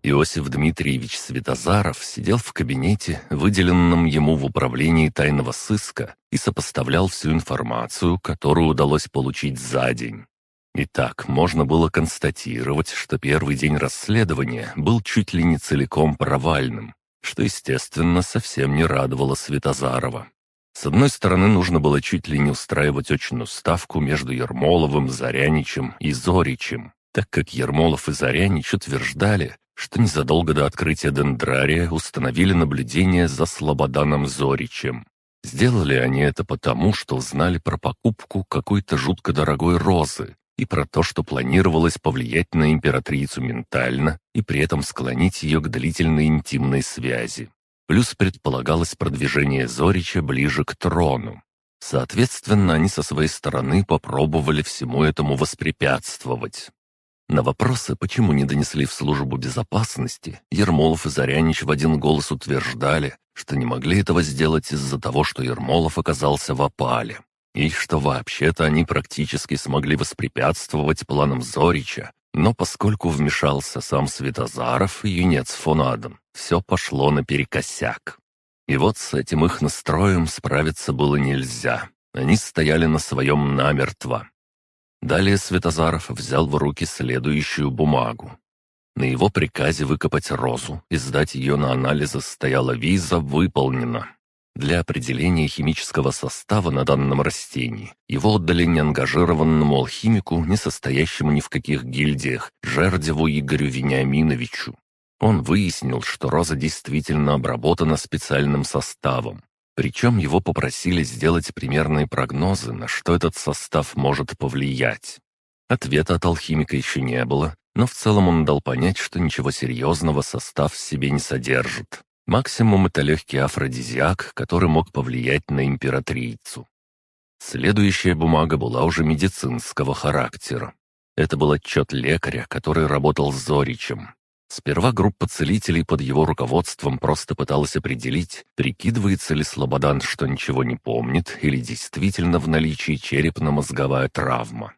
Иосиф Дмитриевич Светозаров сидел в кабинете, выделенном ему в управлении тайного сыска, и сопоставлял всю информацию, которую удалось получить за день. Итак, можно было констатировать, что первый день расследования был чуть ли не целиком провальным, что, естественно, совсем не радовало Светозарова. С одной стороны, нужно было чуть ли не устраивать очную ставку между Ермоловым, Заряничем и Зоричем, так как Ермолов и Зарянич утверждали, что незадолго до открытия дендрария установили наблюдение за Слободаном Зоричем. Сделали они это потому, что узнали про покупку какой-то жутко дорогой розы и про то, что планировалось повлиять на императрицу ментально и при этом склонить ее к длительной интимной связи. Плюс предполагалось продвижение Зорича ближе к трону. Соответственно, они со своей стороны попробовали всему этому воспрепятствовать. На вопросы, почему не донесли в службу безопасности, Ермолов и Зарянич в один голос утверждали, что не могли этого сделать из-за того, что Ермолов оказался в опале, и что вообще-то они практически смогли воспрепятствовать планам Зорича, но поскольку вмешался сам Светозаров и юнец фон Аден, все пошло наперекосяк. И вот с этим их настроем справиться было нельзя. Они стояли на своем намертво. Далее Светозаров взял в руки следующую бумагу. На его приказе выкопать розу и сдать ее на анализы стояла виза «Выполнена». Для определения химического состава на данном растении его отдали неангажированному алхимику, не состоящему ни в каких гильдиях, Жердеву Игорю Вениаминовичу. Он выяснил, что роза действительно обработана специальным составом, причем его попросили сделать примерные прогнозы, на что этот состав может повлиять. Ответа от алхимика еще не было, но в целом он дал понять, что ничего серьезного состав в себе не содержит. Максимум это легкий афродизиак, который мог повлиять на императрицу. Следующая бумага была уже медицинского характера. Это был отчет лекаря, который работал с Зоричем. Сперва группа целителей под его руководством просто пыталась определить, прикидывается ли Слободан, что ничего не помнит, или действительно в наличии черепно-мозговая травма.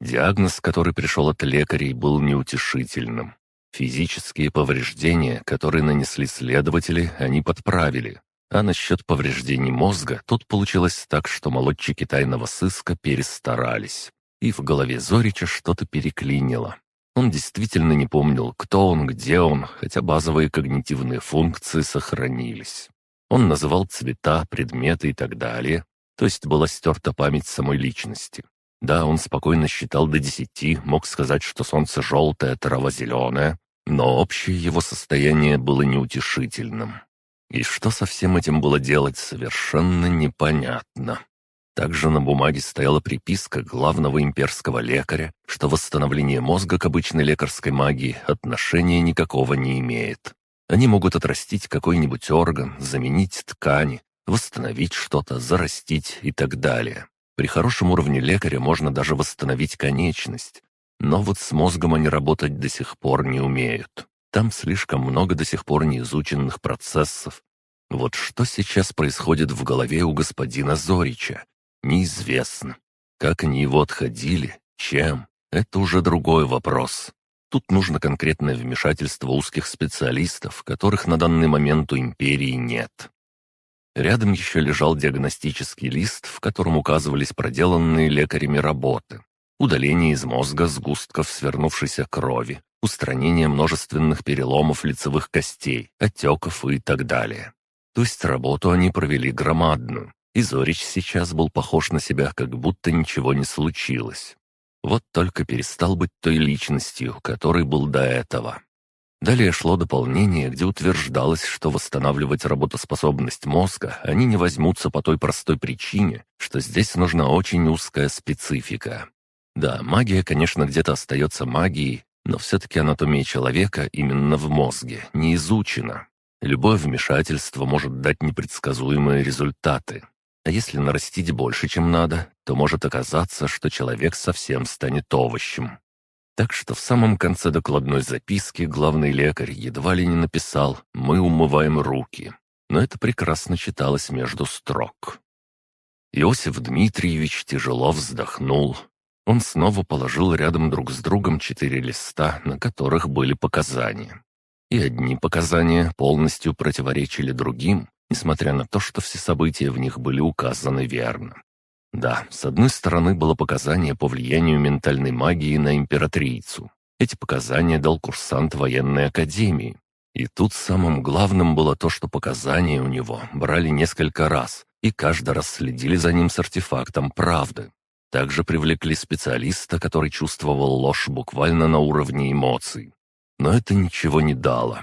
Диагноз, который пришел от лекарей, был неутешительным. Физические повреждения, которые нанесли следователи, они подправили. А насчет повреждений мозга тут получилось так, что молодчики тайного сыска перестарались. И в голове Зорича что-то переклинило. Он действительно не помнил, кто он, где он, хотя базовые когнитивные функции сохранились. Он называл цвета, предметы и так далее, то есть была стерта память самой личности. Да, он спокойно считал до десяти, мог сказать, что солнце желтое, трава зеленая, но общее его состояние было неутешительным. И что со всем этим было делать, совершенно непонятно. Также на бумаге стояла приписка главного имперского лекаря, что восстановление мозга к обычной лекарской магии отношения никакого не имеет. Они могут отрастить какой-нибудь орган, заменить ткани, восстановить что-то, зарастить и так далее. При хорошем уровне лекаря можно даже восстановить конечность. Но вот с мозгом они работать до сих пор не умеют. Там слишком много до сих пор неизученных процессов. Вот что сейчас происходит в голове у господина Зорича, неизвестно. Как они его отходили, чем, это уже другой вопрос. Тут нужно конкретное вмешательство узких специалистов, которых на данный момент у империи нет. Рядом еще лежал диагностический лист, в котором указывались проделанные лекарями работы. Удаление из мозга сгустков свернувшейся крови, устранение множественных переломов лицевых костей, отеков и так далее. То есть работу они провели громадную, и Зорич сейчас был похож на себя, как будто ничего не случилось. Вот только перестал быть той личностью, которой был до этого. Далее шло дополнение, где утверждалось, что восстанавливать работоспособность мозга они не возьмутся по той простой причине, что здесь нужна очень узкая специфика. Да, магия, конечно, где-то остается магией, но все-таки анатомия человека именно в мозге не изучена. Любое вмешательство может дать непредсказуемые результаты. А если нарастить больше, чем надо, то может оказаться, что человек совсем станет овощем. Так что в самом конце докладной записки главный лекарь едва ли не написал «Мы умываем руки», но это прекрасно читалось между строк. Иосиф Дмитриевич тяжело вздохнул. Он снова положил рядом друг с другом четыре листа, на которых были показания. И одни показания полностью противоречили другим, несмотря на то, что все события в них были указаны верно. Да, с одной стороны было показание по влиянию ментальной магии на императрицу. Эти показания дал курсант военной академии. И тут самым главным было то, что показания у него брали несколько раз, и каждый раз следили за ним с артефактом правды. Также привлекли специалиста, который чувствовал ложь буквально на уровне эмоций. Но это ничего не дало.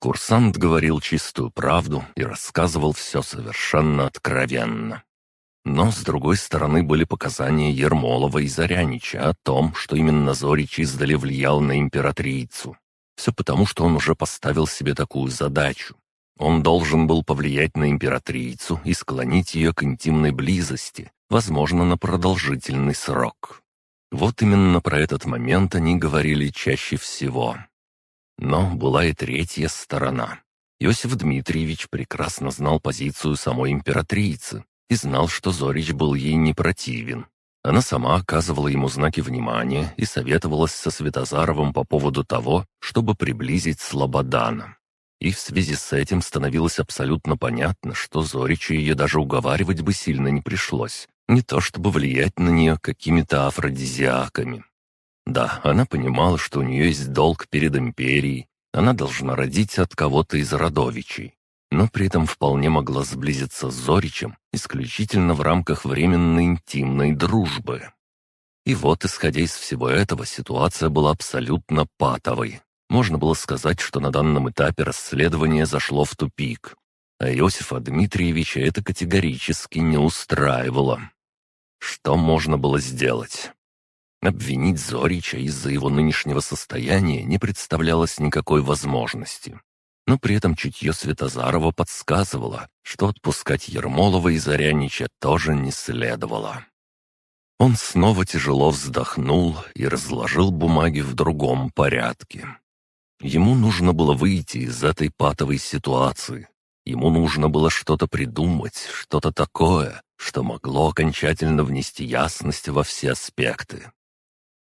Курсант говорил чистую правду и рассказывал все совершенно откровенно. Но, с другой стороны, были показания Ермолова и Зарянича о том, что именно Зорич издали влиял на императрицу. Все потому, что он уже поставил себе такую задачу. Он должен был повлиять на императрицу и склонить ее к интимной близости, возможно, на продолжительный срок. Вот именно про этот момент они говорили чаще всего. Но была и третья сторона. Иосиф Дмитриевич прекрасно знал позицию самой императрицы и знал, что Зорич был ей не противен. Она сама оказывала ему знаки внимания и советовалась со Светозаровым по поводу того, чтобы приблизить Слободана. И в связи с этим становилось абсолютно понятно, что Зоричу ее даже уговаривать бы сильно не пришлось, не то чтобы влиять на нее какими-то афродизиаками. Да, она понимала, что у нее есть долг перед империей, она должна родить от кого-то из родовичей, но при этом вполне могла сблизиться с Зоричем исключительно в рамках временной интимной дружбы. И вот, исходя из всего этого, ситуация была абсолютно патовой. Можно было сказать, что на данном этапе расследование зашло в тупик. А Иосифа Дмитриевича это категорически не устраивало. Что можно было сделать? Обвинить Зорича из-за его нынешнего состояния не представлялось никакой возможности. Но при этом чутье Светозарова подсказывало, что отпускать Ермолова и Зарянича тоже не следовало. Он снова тяжело вздохнул и разложил бумаги в другом порядке. Ему нужно было выйти из этой патовой ситуации. Ему нужно было что-то придумать, что-то такое, что могло окончательно внести ясность во все аспекты.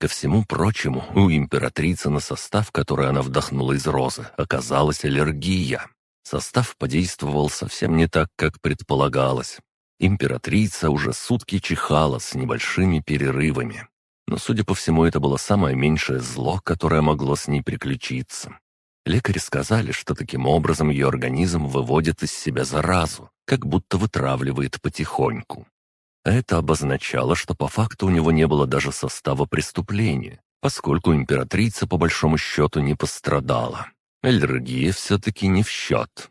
Ко всему прочему, у императрицы на состав, который она вдохнула из розы, оказалась аллергия. Состав подействовал совсем не так, как предполагалось. Императрица уже сутки чихала с небольшими перерывами. Но, судя по всему, это было самое меньшее зло, которое могло с ней приключиться. Лекари сказали, что таким образом ее организм выводит из себя заразу, как будто вытравливает потихоньку. Это обозначало, что по факту у него не было даже состава преступления, поскольку императрица по большому счету не пострадала. Аллергия все-таки не в счет.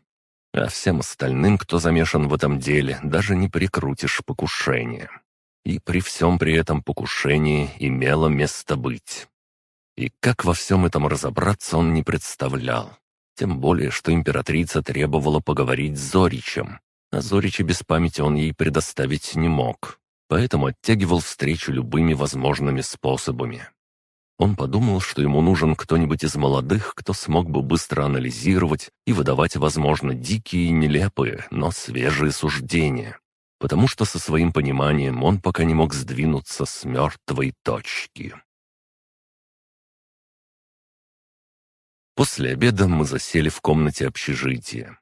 А всем остальным, кто замешан в этом деле, даже не прикрутишь покушение. И при всем при этом покушение имело место быть. И как во всем этом разобраться он не представлял. Тем более, что императрица требовала поговорить с Зоричем. А Зорича без памяти он ей предоставить не мог. Поэтому оттягивал встречу любыми возможными способами. Он подумал, что ему нужен кто-нибудь из молодых, кто смог бы быстро анализировать и выдавать, возможно, дикие и нелепые, но свежие суждения потому что со своим пониманием он пока не мог сдвинуться с мертвой точки. После обеда мы засели в комнате общежития.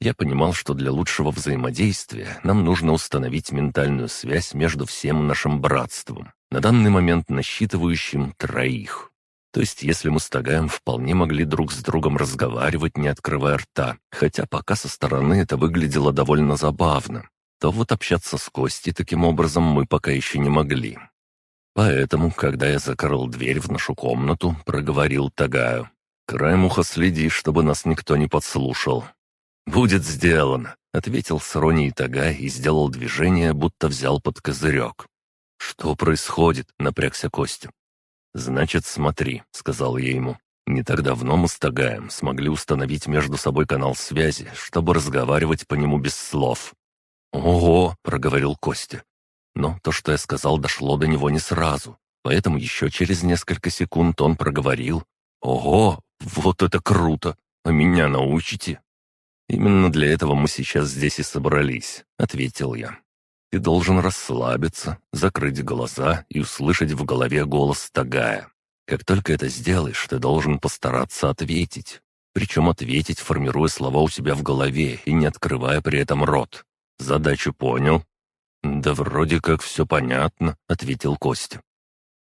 Я понимал, что для лучшего взаимодействия нам нужно установить ментальную связь между всем нашим братством, на данный момент насчитывающим троих. То есть, если мы с Тагаем вполне могли друг с другом разговаривать, не открывая рта, хотя пока со стороны это выглядело довольно забавно, то вот общаться с Костей таким образом мы пока еще не могли. Поэтому, когда я закрыл дверь в нашу комнату, проговорил Тагаю. «Краем уха следи, чтобы нас никто не подслушал». «Будет сделано», — ответил с иронией Тагай и сделал движение, будто взял под козырек. «Что происходит?» — напрягся Костя. «Значит, смотри», — сказал я ему. «Не так давно мы с Тагаем смогли установить между собой канал связи, чтобы разговаривать по нему без слов. «Ого!» — проговорил Костя. Но то, что я сказал, дошло до него не сразу, поэтому еще через несколько секунд он проговорил. «Ого! Вот это круто! А меня научите?» «Именно для этого мы сейчас здесь и собрались», — ответил я. «Ты должен расслабиться, закрыть глаза и услышать в голове голос Тагая. Как только это сделаешь, ты должен постараться ответить. причем ответить, формируя слова у себя в голове и не открывая при этом рот. Задачу понял?» «Да вроде как все понятно», — ответил Костя.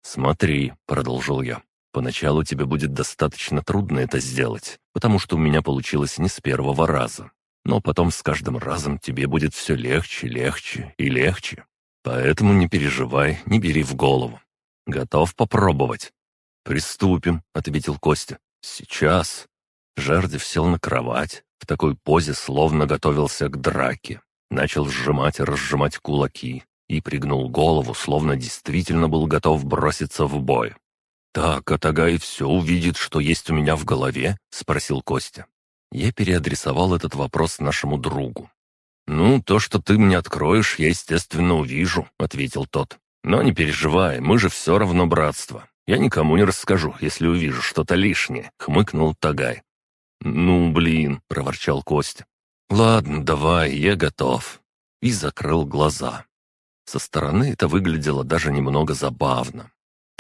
«Смотри», — продолжил я, — «поначалу тебе будет достаточно трудно это сделать, потому что у меня получилось не с первого раза. Но потом с каждым разом тебе будет все легче, легче и легче. Поэтому не переживай, не бери в голову. Готов попробовать?» «Приступим», — ответил Костя. «Сейчас». Жердев сел на кровать, в такой позе словно готовился к драке. Начал сжимать и разжимать кулаки и пригнул голову, словно действительно был готов броситься в бой. «Так, Атагай все увидит, что есть у меня в голове?» — спросил Костя. Я переадресовал этот вопрос нашему другу. «Ну, то, что ты мне откроешь, я, естественно, увижу», — ответил тот. «Но не переживай, мы же все равно братство. Я никому не расскажу, если увижу что-то лишнее», — хмыкнул Тагай. «Ну, блин», — проворчал Костя. «Ладно, давай, я готов». И закрыл глаза. Со стороны это выглядело даже немного забавно.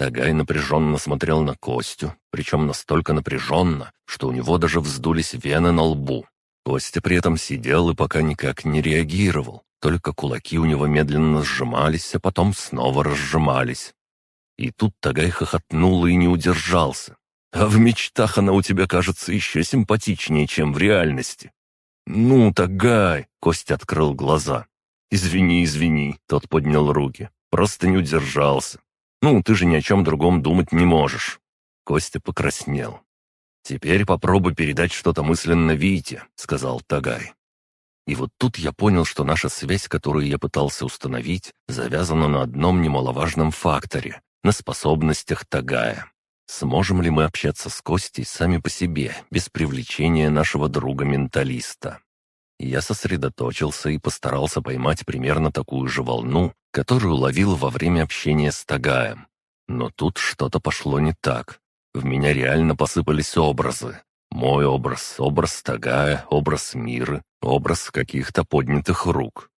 Тагай напряженно смотрел на Костю, причем настолько напряженно, что у него даже вздулись вены на лбу. Костя при этом сидел и пока никак не реагировал, только кулаки у него медленно сжимались, а потом снова разжимались. И тут Тагай хохотнул и не удержался. «А в мечтах она у тебя кажется еще симпатичнее, чем в реальности». «Ну, Тагай!» — Костя открыл глаза. «Извини, извини», — тот поднял руки. «Просто не удержался. Ну, ты же ни о чем другом думать не можешь». Костя покраснел. «Теперь попробуй передать что-то мысленно Вите», — сказал Тагай. И вот тут я понял, что наша связь, которую я пытался установить, завязана на одном немаловажном факторе — на способностях Тагая. Сможем ли мы общаться с Костей сами по себе, без привлечения нашего друга-менталиста? Я сосредоточился и постарался поймать примерно такую же волну, которую ловил во время общения с Тагаем. Но тут что-то пошло не так. В меня реально посыпались образы. Мой образ, образ Тагая, образ мира, образ каких-то поднятых рук.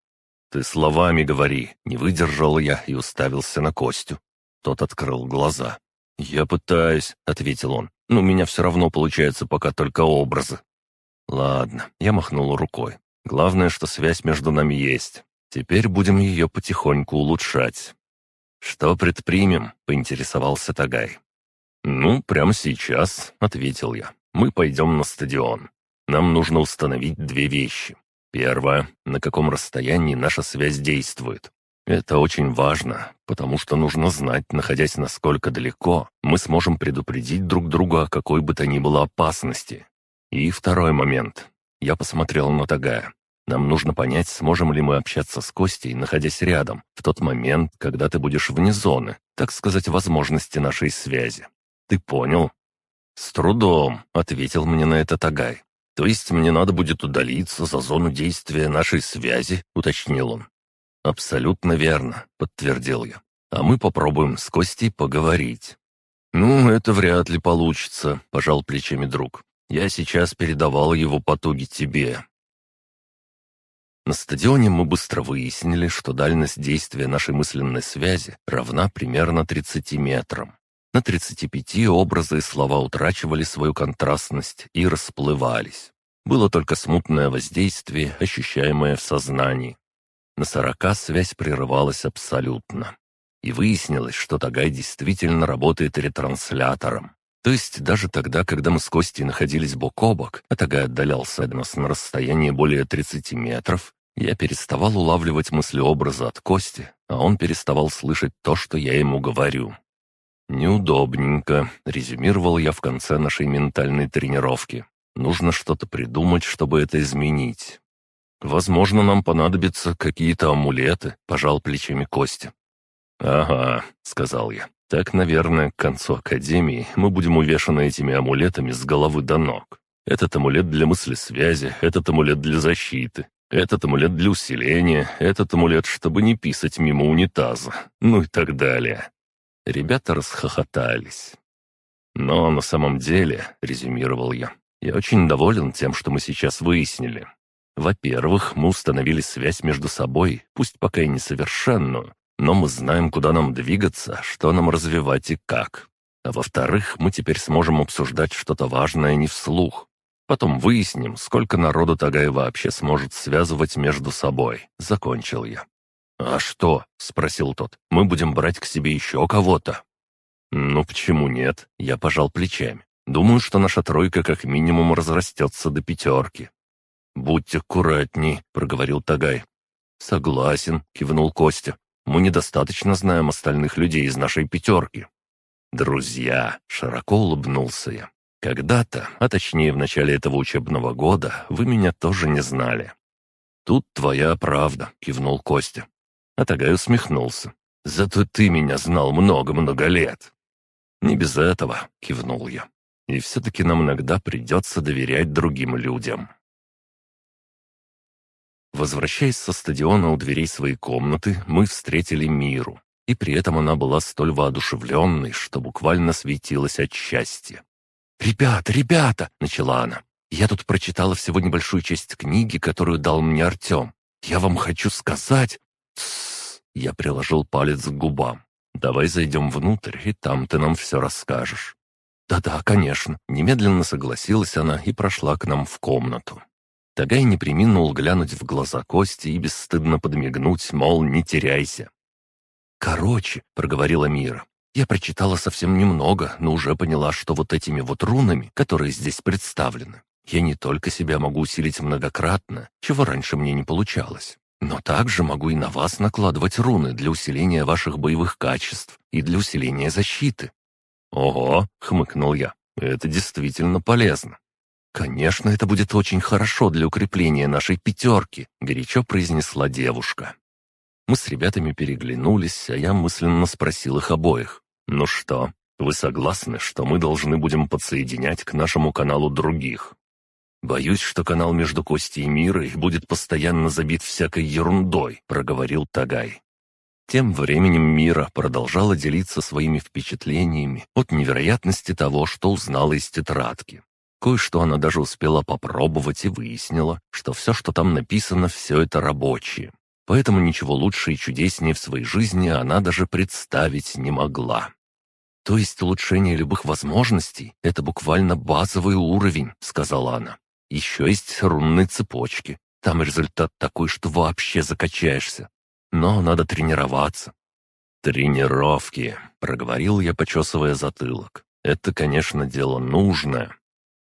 «Ты словами говори», — не выдержал я и уставился на Костю. Тот открыл глаза. «Я пытаюсь», — ответил он, — «но у меня все равно получается пока только образы». «Ладно», — я махнул рукой. «Главное, что связь между нами есть. Теперь будем ее потихоньку улучшать». «Что предпримем?» — поинтересовался Тагай. «Ну, прямо сейчас», — ответил я. «Мы пойдем на стадион. Нам нужно установить две вещи. Первое, на каком расстоянии наша связь действует. Это очень важно, потому что нужно знать, находясь насколько далеко, мы сможем предупредить друг друга о какой бы то ни было опасности. И второй момент. Я посмотрел на Тагая. Нам нужно понять, сможем ли мы общаться с Костей, находясь рядом, в тот момент, когда ты будешь вне зоны, так сказать, возможности нашей связи. Ты понял?» «С трудом», — ответил мне на это Тагай. «То есть мне надо будет удалиться за зону действия нашей связи?» — уточнил он. «Абсолютно верно», — подтвердил я. «А мы попробуем с Костей поговорить». «Ну, это вряд ли получится», — пожал плечами друг. «Я сейчас передавал его потуги тебе». На стадионе мы быстро выяснили, что дальность действия нашей мысленной связи равна примерно 30 метрам. На 35 образы и слова утрачивали свою контрастность и расплывались. Было только смутное воздействие, ощущаемое в сознании. На 40 связь прерывалась абсолютно. И выяснилось, что Тагай действительно работает ретранслятором. То есть даже тогда, когда мы с Костей находились бок о бок, а Тагай отдалялся от нас на расстоянии более 30 метров, я переставал улавливать мысли образа от Кости, а он переставал слышать то, что я ему говорю. «Неудобненько», — резюмировал я в конце нашей ментальной тренировки. «Нужно что-то придумать, чтобы это изменить». «Возможно, нам понадобятся какие-то амулеты», — пожал плечами Костя. «Ага», — сказал я. «Так, наверное, к концу Академии мы будем увешаны этими амулетами с головы до ног. Этот амулет для мысли связи, этот амулет для защиты, этот амулет для усиления, этот амулет, чтобы не писать мимо унитаза, ну и так далее. Ребята расхохотались. «Но на самом деле», — резюмировал я, — «я очень доволен тем, что мы сейчас выяснили. Во-первых, мы установили связь между собой, пусть пока и несовершенную, но мы знаем, куда нам двигаться, что нам развивать и как. А во-вторых, мы теперь сможем обсуждать что-то важное не вслух. Потом выясним, сколько народу Тагай вообще сможет связывать между собой. Закончил я. «А что?» — спросил тот. «Мы будем брать к себе еще кого-то». «Ну, почему нет?» — я пожал плечами. «Думаю, что наша тройка как минимум разрастется до пятерки». «Будьте аккуратней», — проговорил Тагай. «Согласен», — кивнул Костя. «Мы недостаточно знаем остальных людей из нашей пятерки». «Друзья», — широко улыбнулся я. «Когда-то, а точнее в начале этого учебного года, вы меня тоже не знали». «Тут твоя правда», — кивнул Костя. А Тагай усмехнулся. «Зато ты меня знал много-много лет». «Не без этого», — кивнул я. «И все-таки нам иногда придется доверять другим людям». Возвращаясь со стадиона у дверей своей комнаты, мы встретили Миру. И при этом она была столь воодушевленной, что буквально светилась от счастья. «Ребята, ребята!» — начала она. «Я тут прочитала всего небольшую часть книги, которую дал мне Артем. Я вам хочу сказать...» «Тссс!» — я приложил палец к губам. «Давай зайдем внутрь, и там ты нам все расскажешь». «Да-да, конечно», — немедленно согласилась она и прошла к нам в комнату. Тагай не приминул глянуть в глаза Кости и бесстыдно подмигнуть, мол, не теряйся. «Короче», — проговорила Мира, — «я прочитала совсем немного, но уже поняла, что вот этими вот рунами, которые здесь представлены, я не только себя могу усилить многократно, чего раньше мне не получалось, но также могу и на вас накладывать руны для усиления ваших боевых качеств и для усиления защиты». «Ого!» — хмыкнул я. «Это действительно полезно». «Конечно, это будет очень хорошо для укрепления нашей пятерки», — горячо произнесла девушка. Мы с ребятами переглянулись, а я мысленно спросил их обоих. «Ну что, вы согласны, что мы должны будем подсоединять к нашему каналу других?» «Боюсь, что канал между Костей и Мирой будет постоянно забит всякой ерундой», — проговорил Тагай. Тем временем Мира продолжала делиться своими впечатлениями от невероятности того, что узнала из тетрадки. Кое-что она даже успела попробовать и выяснила, что все, что там написано, все это рабочее. Поэтому ничего лучше и чудеснее в своей жизни она даже представить не могла. «То есть улучшение любых возможностей — это буквально базовый уровень», — сказала она. Еще есть рунные цепочки. Там результат такой, что вообще закачаешься. Но надо тренироваться». «Тренировки», — проговорил я, почесывая затылок. «Это, конечно, дело нужное».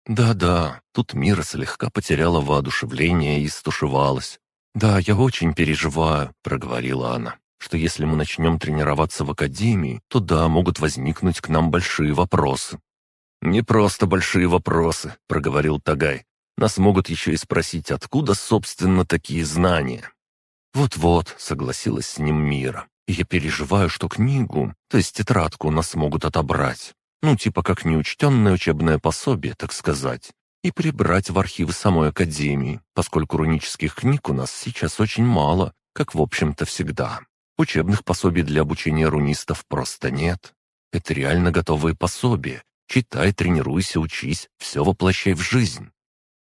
«Да-да», тут Мира слегка потеряла воодушевление и стушевалась. «Да, я очень переживаю», — проговорила она, «что если мы начнем тренироваться в академии, то да, могут возникнуть к нам большие вопросы». «Не просто большие вопросы», — проговорил Тагай. Нас могут еще и спросить, откуда, собственно, такие знания. «Вот-вот», — согласилась с ним Мира. «Я переживаю, что книгу, то есть тетрадку, нас могут отобрать. Ну, типа как неучтенное учебное пособие, так сказать. И прибрать в архивы самой Академии, поскольку рунических книг у нас сейчас очень мало, как, в общем-то, всегда. Учебных пособий для обучения рунистов просто нет. Это реально готовые пособия. Читай, тренируйся, учись, все воплощай в жизнь.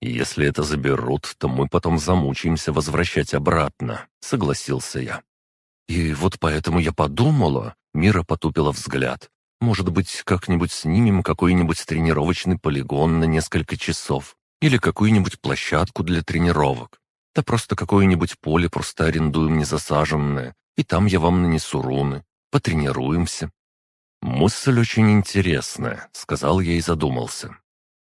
«Если это заберут, то мы потом замучаемся возвращать обратно», — согласился я. «И вот поэтому я подумала...» — Мира потупила взгляд. «Может быть, как-нибудь снимем какой-нибудь тренировочный полигон на несколько часов? Или какую-нибудь площадку для тренировок? Да просто какое-нибудь поле просто арендуем незасаженное, и там я вам нанесу руны. Потренируемся». «Мысль очень интересная», — сказал я и задумался.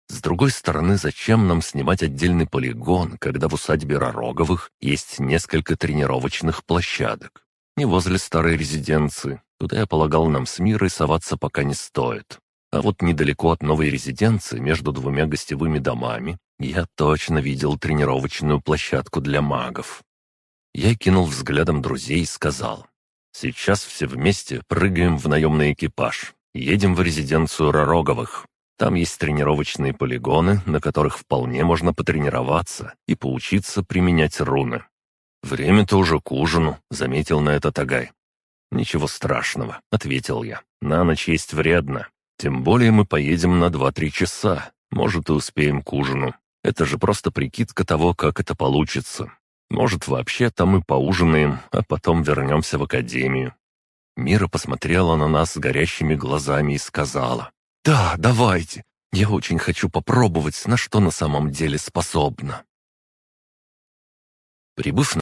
С другой стороны, зачем нам снимать отдельный полигон, когда в усадьбе Ророговых есть несколько тренировочных площадок? Не возле старой резиденции, туда, я полагал, нам с Мирой соваться пока не стоит. А вот недалеко от новой резиденции, между двумя гостевыми домами, я точно видел тренировочную площадку для магов. Я кинул взглядом друзей и сказал, «Сейчас все вместе прыгаем в наемный экипаж, едем в резиденцию Ророговых. Там есть тренировочные полигоны, на которых вполне можно потренироваться и поучиться применять руны. «Время-то уже к ужину», — заметил на это Тагай. «Ничего страшного», — ответил я. «На ночь есть вредно. Тем более мы поедем на два-три часа. Может, и успеем к ужину. Это же просто прикидка того, как это получится. Может, вообще там и поужинаем, а потом вернемся в академию». Мира посмотрела на нас горящими глазами и сказала. «Да, давайте. Я очень хочу попробовать, на что на самом деле способна. Прибыв